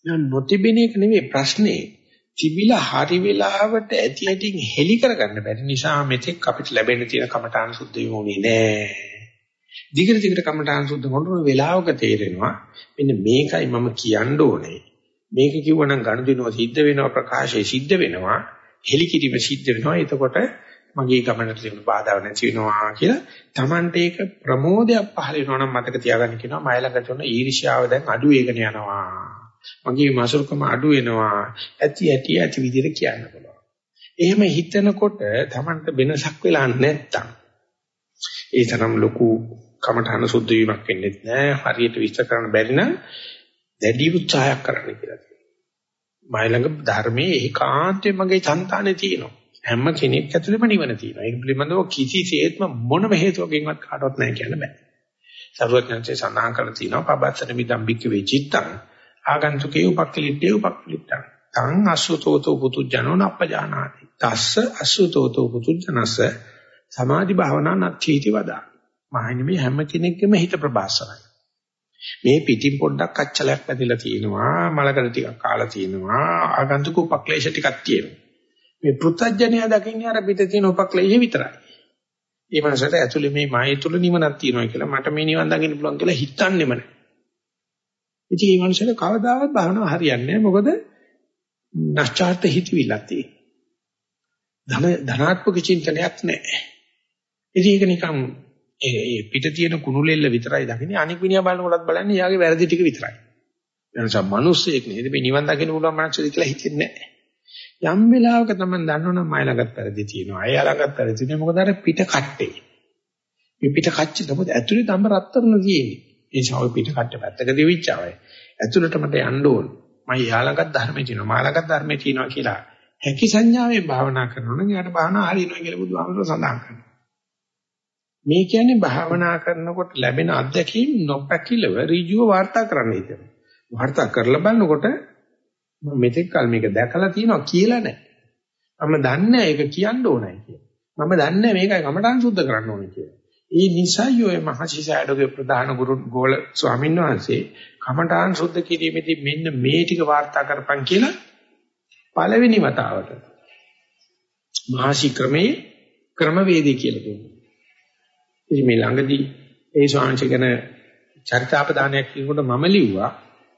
දැන් නොතිබෙන එක නෙවෙයි ප්‍රශ්නේ. තිබිලා හරි වෙලාවට ඇති ඇටින් හෙලි කරගන්න බැරි නිසා මෙතෙක් අපිට ලැබෙන්න තියෙන කමඨාන සුද්ධ වුණේ නෑ. දිගට දිගට කමඨාන සුද්ධ කරන වෙලාවක තේරෙනවා මෙන්න මේකයි මම කියන්න ඕනේ. මේක කිව්වනම් ගනුදෙනුව සිද්ධ වෙනවා ප්‍රකාශය සිද්ධ වෙනවා හෙලි කිරීම සිද්ධ වෙනවා. එතකොට මගේ ගමනට තිබුණු බාධා නැති වෙනවා කියලා Tamante ඒක ප්‍රමෝදයක් පහල වෙනවා නම් මතක තියාගන්න කියනවා මයි ළඟ තියෙන ඊර්ෂ්‍යාව දැන් අඩු වෙගෙන යනවා. මගේ මසුරුකම අඩු වෙනවා. ඇති ඇති ඇති විදිහට කියන්න පුළුවන්. එහෙම හිතනකොට Tamanට වෙනසක් වෙලා නැත්තම් ඒ තරම් ලොකු කමඨහන සුද්ධ වීමක් වෙන්නේ නැහැ. හරියට විස්තර කරන්න බැරි නම් දැඩි උත්සාහයක් කරන්න කියලා තියෙනවා. මයි ළඟ ධර්මයේ ඒකාන්තයෙන් මගේ సంతානේ තියෙනවා. හැම කෙනෙක් ඇතුළෙම නිවන තියෙනවා. ඒක පිළිබඳව කිසිසේත්ම මොනම හේතුවකින්වත් කාටවත් නැහැ කියන්න බෑ. සර්වඥාන්සේ සඳහන් කරලා තියෙනවා පබත්තන මිදම් බික්ක වෙචිත්තං ආගන්තුකේ උපක්ඛලිට්ඨේ උපක්ඛලිට්ඨං තං අසුතෝතෝ පුතුජනෝ නප්පජානාති. තස්ස අසුතෝතෝ පුතුජනස සමාධි භාවනා නච්චීති වදා. මහණෙනි මේ හැම කෙනෙක්ගේම හිත ප්‍රබාසරයි මේ පිටින් පොඩ්ඩක් අච්චලයක් පැතිලා තියෙනවා මලකඩ ටිකක් කාලා තියෙනවා ආගන්තුක උපක්ලේශ ටිකක් තියෙනවා. මේ පෘථජ්ජනය දකින්නේ අර පිට තියෙන උපක්ලේශ විතරයි. ඒ මනසට ඇතුලේ මේ මාය තුල නිවනක් තියෙනවා කියලා මට මේ නිවන් දකින්න පුළුවන් කියලා හිතන්නෙම නැහැ. ඉතින් මේ මනුස්සයාට කවදාවත් භාවනාව හරියන්නේ නැහැ. මොකද නැස්චාර්ත හිතවිල්ලක් තියෙනවා. ධන ධනාත්මක චින්තනයක් නැහැ. ඉතින් ඒක නිකන් ඒ පිට තියෙන කුණුලෙල්ල විතරයි දකින්නේ. අනික් විනියා බලනකොටත් බලන්නේ යාගේ වැරදි ටික විතරයි. එනිසා මිනිස්සෙක් නේද මේ නිවන් දකින්න පුළුවන් මනසද කියලා හිතෙන්නේ නැහැ. යම් වෙලාවක තමයි දන්නවනම් මයි ළඟත් වැරදි තියෙනවා. අය ළඟත් වැරදි තියෙනවා. මොකද අර පිට කට්ටේ. මේ පිට කච්චි තමයි ඇතුලේ තඹ රත්තරන තියෙන්නේ. ඒ නිසා ඔය පිට කට්ට පැත්තක දෙවිච්චාවයි. ඇතුළට මට යන්න ඕන. මම යාළඟත් ධර්මයේ තියෙනවා. මාළඟත් ධර්මයේ තියෙනවා කියලා. හැකි සංඥාවෙන් භාවනා කරනවා නම් යාට භාවනා හරියනවා කියලා බුදුහාමුදුරුවෝ සඳහන් කරනවා. මේ කියන්නේ භාවනා කරනකොට ලැබෙන අත්දැකීම් නොපැකිලව ඍජුව වාර්තා කරන්න හිතෙනවා. වාර්තා කරලා බලනකොට මම මෙතෙක් කල මේක දැකලා තියෙනවා කියලා නෑ. මම දන්නේ ඒක කියන්න ඕනයි කියලා. මම දන්නේ මේකයි කමඨාන් සුද්ධ කරන්න ඕනේ කියලා. ඒ නිසයි ඔය මහසිසාඩෝගේ ප්‍රධාන ගුරු ගෝල ස්වාමීන් වහන්සේ කමඨාන් සුද්ධ කිරීමේදී මෙන්න මේ ටික වාර්තා කරපන් කියලා පළවෙනි වතාවට මහසි ක්‍රමයේ ක්‍රමවේදී කියලා දුන්නා. ඉතින් මේ ළඟදී ඒ ස්වාමීන් ගැන චරිතාපදානයක් කියනකොට මම ලිව්වා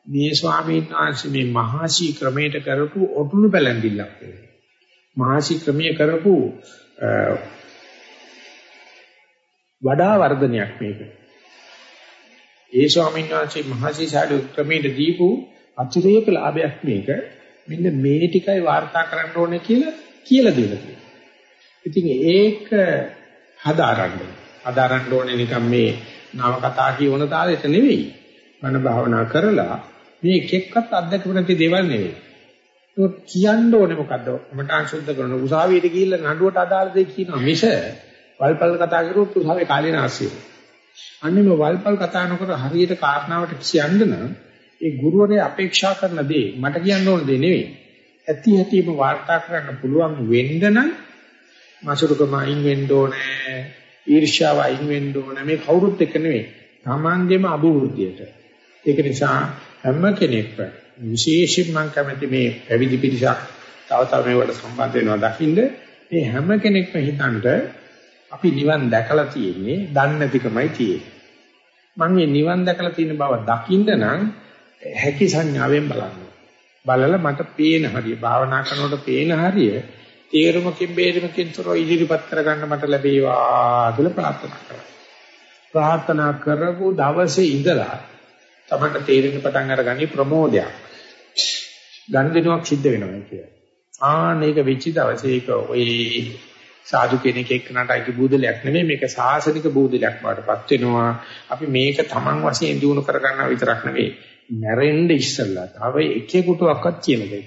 මේ ස්වාමීන් වහන්සේ මේ මහසි ක්‍රමයට කරපු ඔටුනු පැලැන්දිල්ලක් වෙනවා. මහසි ක්‍රමයේ කරපු වඩා වර්ධනයක් මේක. ඒ ස්වාමීන් වහන්සේ මහසි සාඩු ක්‍රමයට දීපු අතිරේක ලාභයක් මේක. මෙන්න මේ ටිකයි වාර්තා කරන්න ඕනේ කියලා කියලා දෙනවා. ඉතින් ඒක හදාරන්න. හදාරන්න ඕනේ නිකන් මේ නව කතා කියවන තාලෙට නෙවෙයි. මන භාවනා කරලා මේ එක එක්කත් අත්දැකපු නැති දේවල් නෙවෙයි. ඒක කියන්න ඕනේ මොකද්ද? මටාන් සුද්ධ කරන උසාවියට ගිහිල්ලා නඩුවට අදාළ දෙයක් කියනවා මිස වල්පල් කතා කරුවොත් උසාවේ කාලේ නාස්තිය. අන්නේ මේ වල්පල් කතා නොකර හරියට කාරණාවට කියන්න නම් ඒ ගුරුවරයා අපේක්ෂා කරන දේ මට කියන්න ඕන දේ නෙවෙයි. ඇති ඇතිම වාර්තා කරන්න පුළුවන් වෙන්න නම් මාසුරුකම අයින් වෙන්න ඕනේ. ඊර්ෂ්‍යාව අයින් වෙන්න ඕනේ. මේ කවුරුත් එක නෙවෙයි. තමන්ගේම අභිවෘද්ධියට. ඒක නිසා හැම කෙනෙක්ම විශේෂයෙන් මම කැමති මේ පැවිදි පිරිසක් තව තව මේවට සම්බන්ධ වෙනවා දකින්න මේ හැම කෙනෙක්ම හිතන්ට අපි නිවන් දැකලා තියෙන්නේ දන්නේ නැතිකමයි තියෙන්නේ. මම මේ නිවන් දැකලා තියෙන බව දකින්න නම් හැකි සංඥාවෙන් බලන්න. බලලා මට පේන හරිය භාවනා කරනකොට පේන හරිය තේරුමකින් බේරුමකින් තොරව ඉදිරිපත් කරගන්න මට ලැබේවා කියලා ප්‍රාර්ථනා කරා. ප්‍රාර්ථනා කරපු දවසේ ඉඳලා තමයි තේරෙන්න පටන් අරගනි ප්‍රමෝදයක්. ගනුදෙනුවක් සිද්ධ වෙනවා කියලා. ආ මේක වෙච්ච දවසේ ඒක ඔය සාදු කෙනෙක් එක්කනට අයිති බූදලයක් නෙමෙයි මේක සාසනික බූදලයක් වඩපත් වෙනවා. අපි මේක Taman වශයෙන් දිනු කරගන්නවා විතරක් නෙමෙයි. මැරෙන්න ඉස්සෙල්ලා තව එකෙකුටවත් කියලා දෙන්න.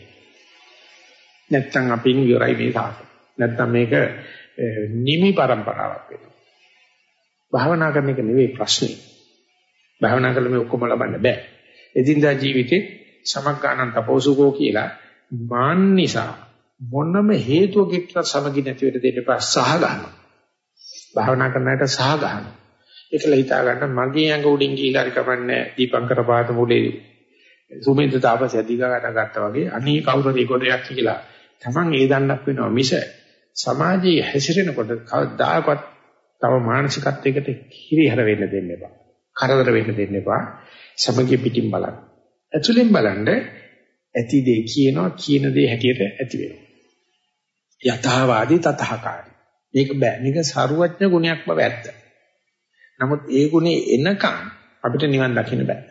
නැත්තම් අපින් ඉවරයි මේ සාසන. නැත්තම් මේක නිමි પરම්පරාවක් වෙනවා. භාවනා කරන එක නෙවෙයි ප්‍රශ්නේ. භාවනා කළා මේ ඔක්කොම ලබන්න බෑ. එදිනදා ජීවිතේ සමග්ගානන් තපෝසුකෝ කියලා මාන් නිසා මොනම හේතුවකින්වත් සමගි නැති වෙට දෙන්න එපා සහ ගන්නවා. භාවනා කරන්නට සහ ගන්නවා. ඒකල හිතා ගන්න මගේ ඇඟ උඩින් ගිහිලා හරි කමන්නේ දීපංකර පාද මුලේ සුමේන්ද්‍ර තාපසය දිගකට ගත්තා වගේ අනී කවුරු හරි කොටයක් කියලා Taman ඒ දන්නක් වෙනවා මිස සමාජයේ හැසිරෙනකොට කවදාකවත් තව මානසිකත්වයකට හිරිහැර වෙන්න දෙන්න එපා. කරදර වෙන්න දෙන්න එපා. සමගිය පිටින් බලන්න. ඇතුලෙන් බලන්න ඇති දේ කියනවා කියන දේ හැටියට ඇති වෙනවා. යථාවාදී තතහකාරී. මේක බෑ. මේක සරුවඥ ගුණයක් බව ඇත්ත. නමුත් ඒ ගුණේ එනකම් අපිට නිවන් දකින්න බෑ.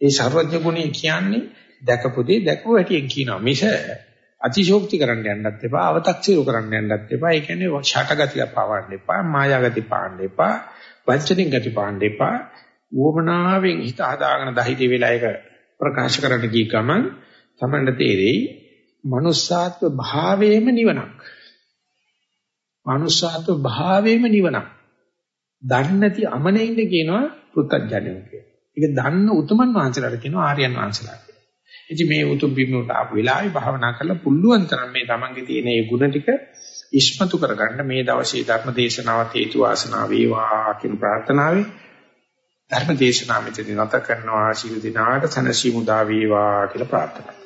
ඒ සර්වඥ ගුණය කියන්නේ දැකපු දේ දැකපු හැටියෙන් කියනවා. මිස අතිශෝක්ති කරන්න යන්නත් එපා, අව탁සිරු කරන්න යන්නත් එපා. ඒ කියන්නේ ෂටගතිය පාවන්න එපා, මායාගති පාන්න එපා, වංචනික ගති පාන්න එපා. වොමනාවෙන් හිත හදාගෙන දහිතේ වෙලා එක ප්‍රකාශ කරන්න ගිය ගමන් තමන්ට තේරෙයි manussාත්ව භාවයේම නිවනක්. manussාත්ව භාවයේම නිවනක්. දන්නේ නැති අමනේ ඉන්න කියනවා පුත්තජනෝ කියලා. ඒක දන්න උතුමන් වහන්සේලාට කියනවා ආර්යයන් වහන්සේලා කියලා. ඉතින් මේ උතුම් බිමුට ආපු වෙලාවේ භාවනා කරලා පුළුවන් තරම් මේ තමන්ගේ තියෙන මේ ಗುಣ ටික ඉස්මතු කරගන්න මේ දවසේ ධර්ම දේශනාවත් හේතු වාසනා වේවා කියන ප්‍රාර්ථනාවයි ධර්ම දේශනාව මෙතන නැත කරනවා ශිරු දිනාට සනසි මුදා වේවා කියලා ප්‍රාර්ථනා